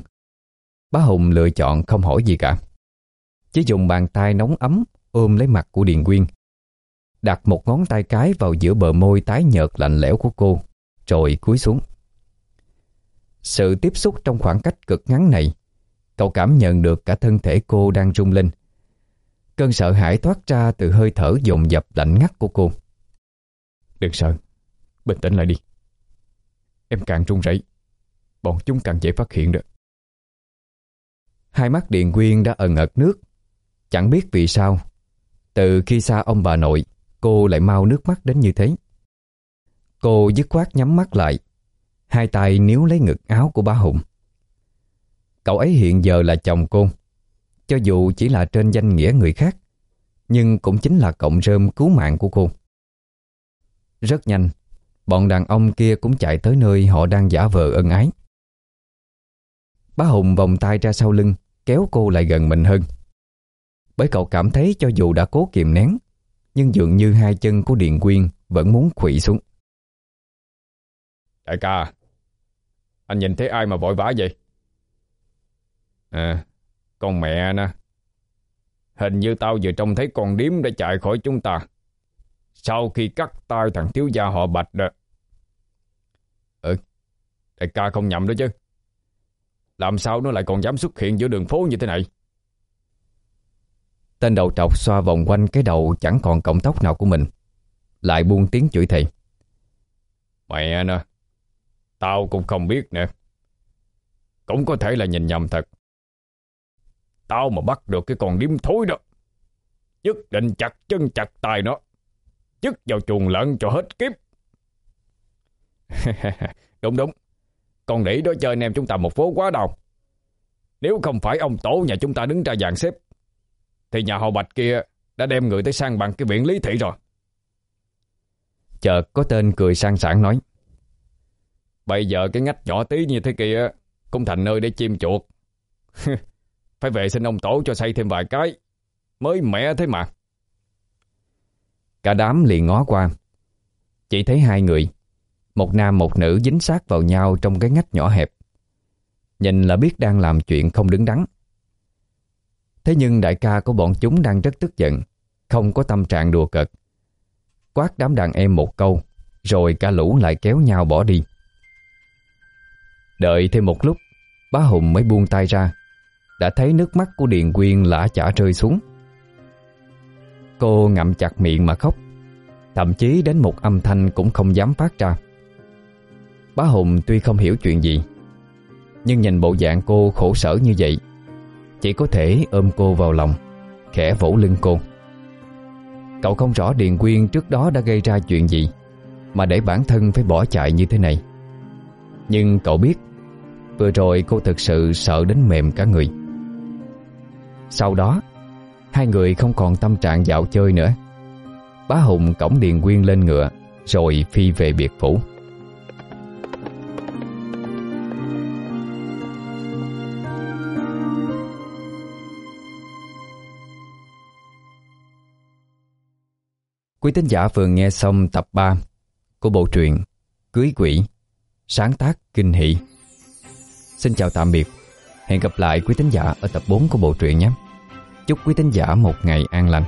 Bá Hùng lựa chọn không hỏi gì cả. Chỉ dùng bàn tay nóng ấm Ôm lấy mặt của Điền Quyên, Đặt một ngón tay cái vào giữa bờ môi tái nhợt lạnh lẽo của cô, Rồi cúi xuống. Sự tiếp xúc trong khoảng cách cực ngắn này Cậu cảm nhận được cả thân thể cô đang rung lên. Cơn sợ hãi thoát ra từ hơi thở dồn dập lạnh ngắt của cô. Đừng sợ Bình tĩnh lại đi. Em càng run rẩy Bọn chúng càng dễ phát hiện được Hai mắt Điện Quyên đã ẩn ật nước. Chẳng biết vì sao Từ khi xa ông bà nội Cô lại mau nước mắt đến như thế. Cô dứt khoát nhắm mắt lại Hai tay níu lấy ngực áo của bá Hùng Cậu ấy hiện giờ là chồng cô. Cho dù chỉ là trên danh nghĩa người khác, Nhưng cũng chính là cộng rơm cứu mạng của cô. Rất nhanh, Bọn đàn ông kia cũng chạy tới nơi họ đang giả vờ ân ái. Bá Hùng vòng tay ra sau lưng, Kéo cô lại gần mình hơn. Bởi cậu cảm thấy cho dù đã cố kiềm nén, Nhưng dường như hai chân của Điện Quyên Vẫn muốn khủy xuống. Đại ca, Anh nhìn thấy ai mà vội vã vậy? À Con mẹ nè. Hình như tao vừa trông thấy con điếm đã chạy khỏi chúng ta. Sau khi cắt tay thằng thiếu gia họ bạch đó. Ừ Đại ca không nhầm đó chứ. Làm sao nó lại còn dám xuất hiện giữa đường phố như thế này? Tên đầu trọc xoa vòng quanh cái đầu chẳng còn cọng tóc nào của mình. Lại buông tiếng chửi thề. Mẹ nè, Tao cũng không biết nè Cũng có thể là nhìn nhầm thật. Tao mà bắt được cái con điếm thối đó. Nhất định chặt chân chặt tay nó. Dứt vào chuồng lợn cho hết kiếp. Đúng đúng. Con để đó chơi anh em chúng ta một phố quá đâu Nếu không phải ông tổ nhà chúng ta đứng ra dàn xếp, Thì nhà họ Bạch kia Đã đem người tới sang bằng cái viện lý thị rồi. Chợt có tên cười sang sảng nói, Bây giờ cái ngách nhỏ tí như thế kia Cũng thành nơi để chim chuột. Phải về xin ông tổ cho xây thêm vài cái. Mới mẹ thế mà. Cả đám liền ngó qua. Chỉ thấy hai người, Một nam một nữ dính sát vào nhau Trong cái ngách nhỏ hẹp. Nhìn là biết đang làm chuyện không đứng đắn. Thế nhưng đại ca của bọn chúng đang rất tức giận, Không có tâm trạng đùa cợt. Quát đám đàn em một câu, Rồi cả lũ lại kéo nhau bỏ đi. Đợi thêm một lúc, Bá Hùng mới buông tay ra đã thấy nước mắt của Điền Quyên lã chả rơi xuống. Cô ngậm chặt miệng mà khóc, Thậm chí đến một âm thanh cũng không dám phát ra. Bá Hùng tuy không hiểu chuyện gì, Nhưng nhìn bộ dạng cô khổ sở như vậy, Chỉ có thể ôm cô vào lòng, Khẽ vỗ lưng cô. Cậu không rõ Điền Quyên trước đó đã gây ra chuyện gì, Mà để bản thân phải bỏ chạy như thế này. Nhưng cậu biết, Vừa rồi cô thực sự sợ đến mềm cả người. Sau đó, Hai người không còn tâm trạng dạo chơi nữa. Bá Hùng cổng Điền Quyên lên ngựa, Rồi phi về biệt phủ. Quý tín giả vừa nghe xong tập 3 của bộ truyện Cưới Quỷ, Sáng tác Kinh Hỷ. Xin chào tạm biệt. Hẹn gặp lại quý tín giả ở tập 4 của bộ truyện nhé. Chúc quý tín giả một ngày an lành.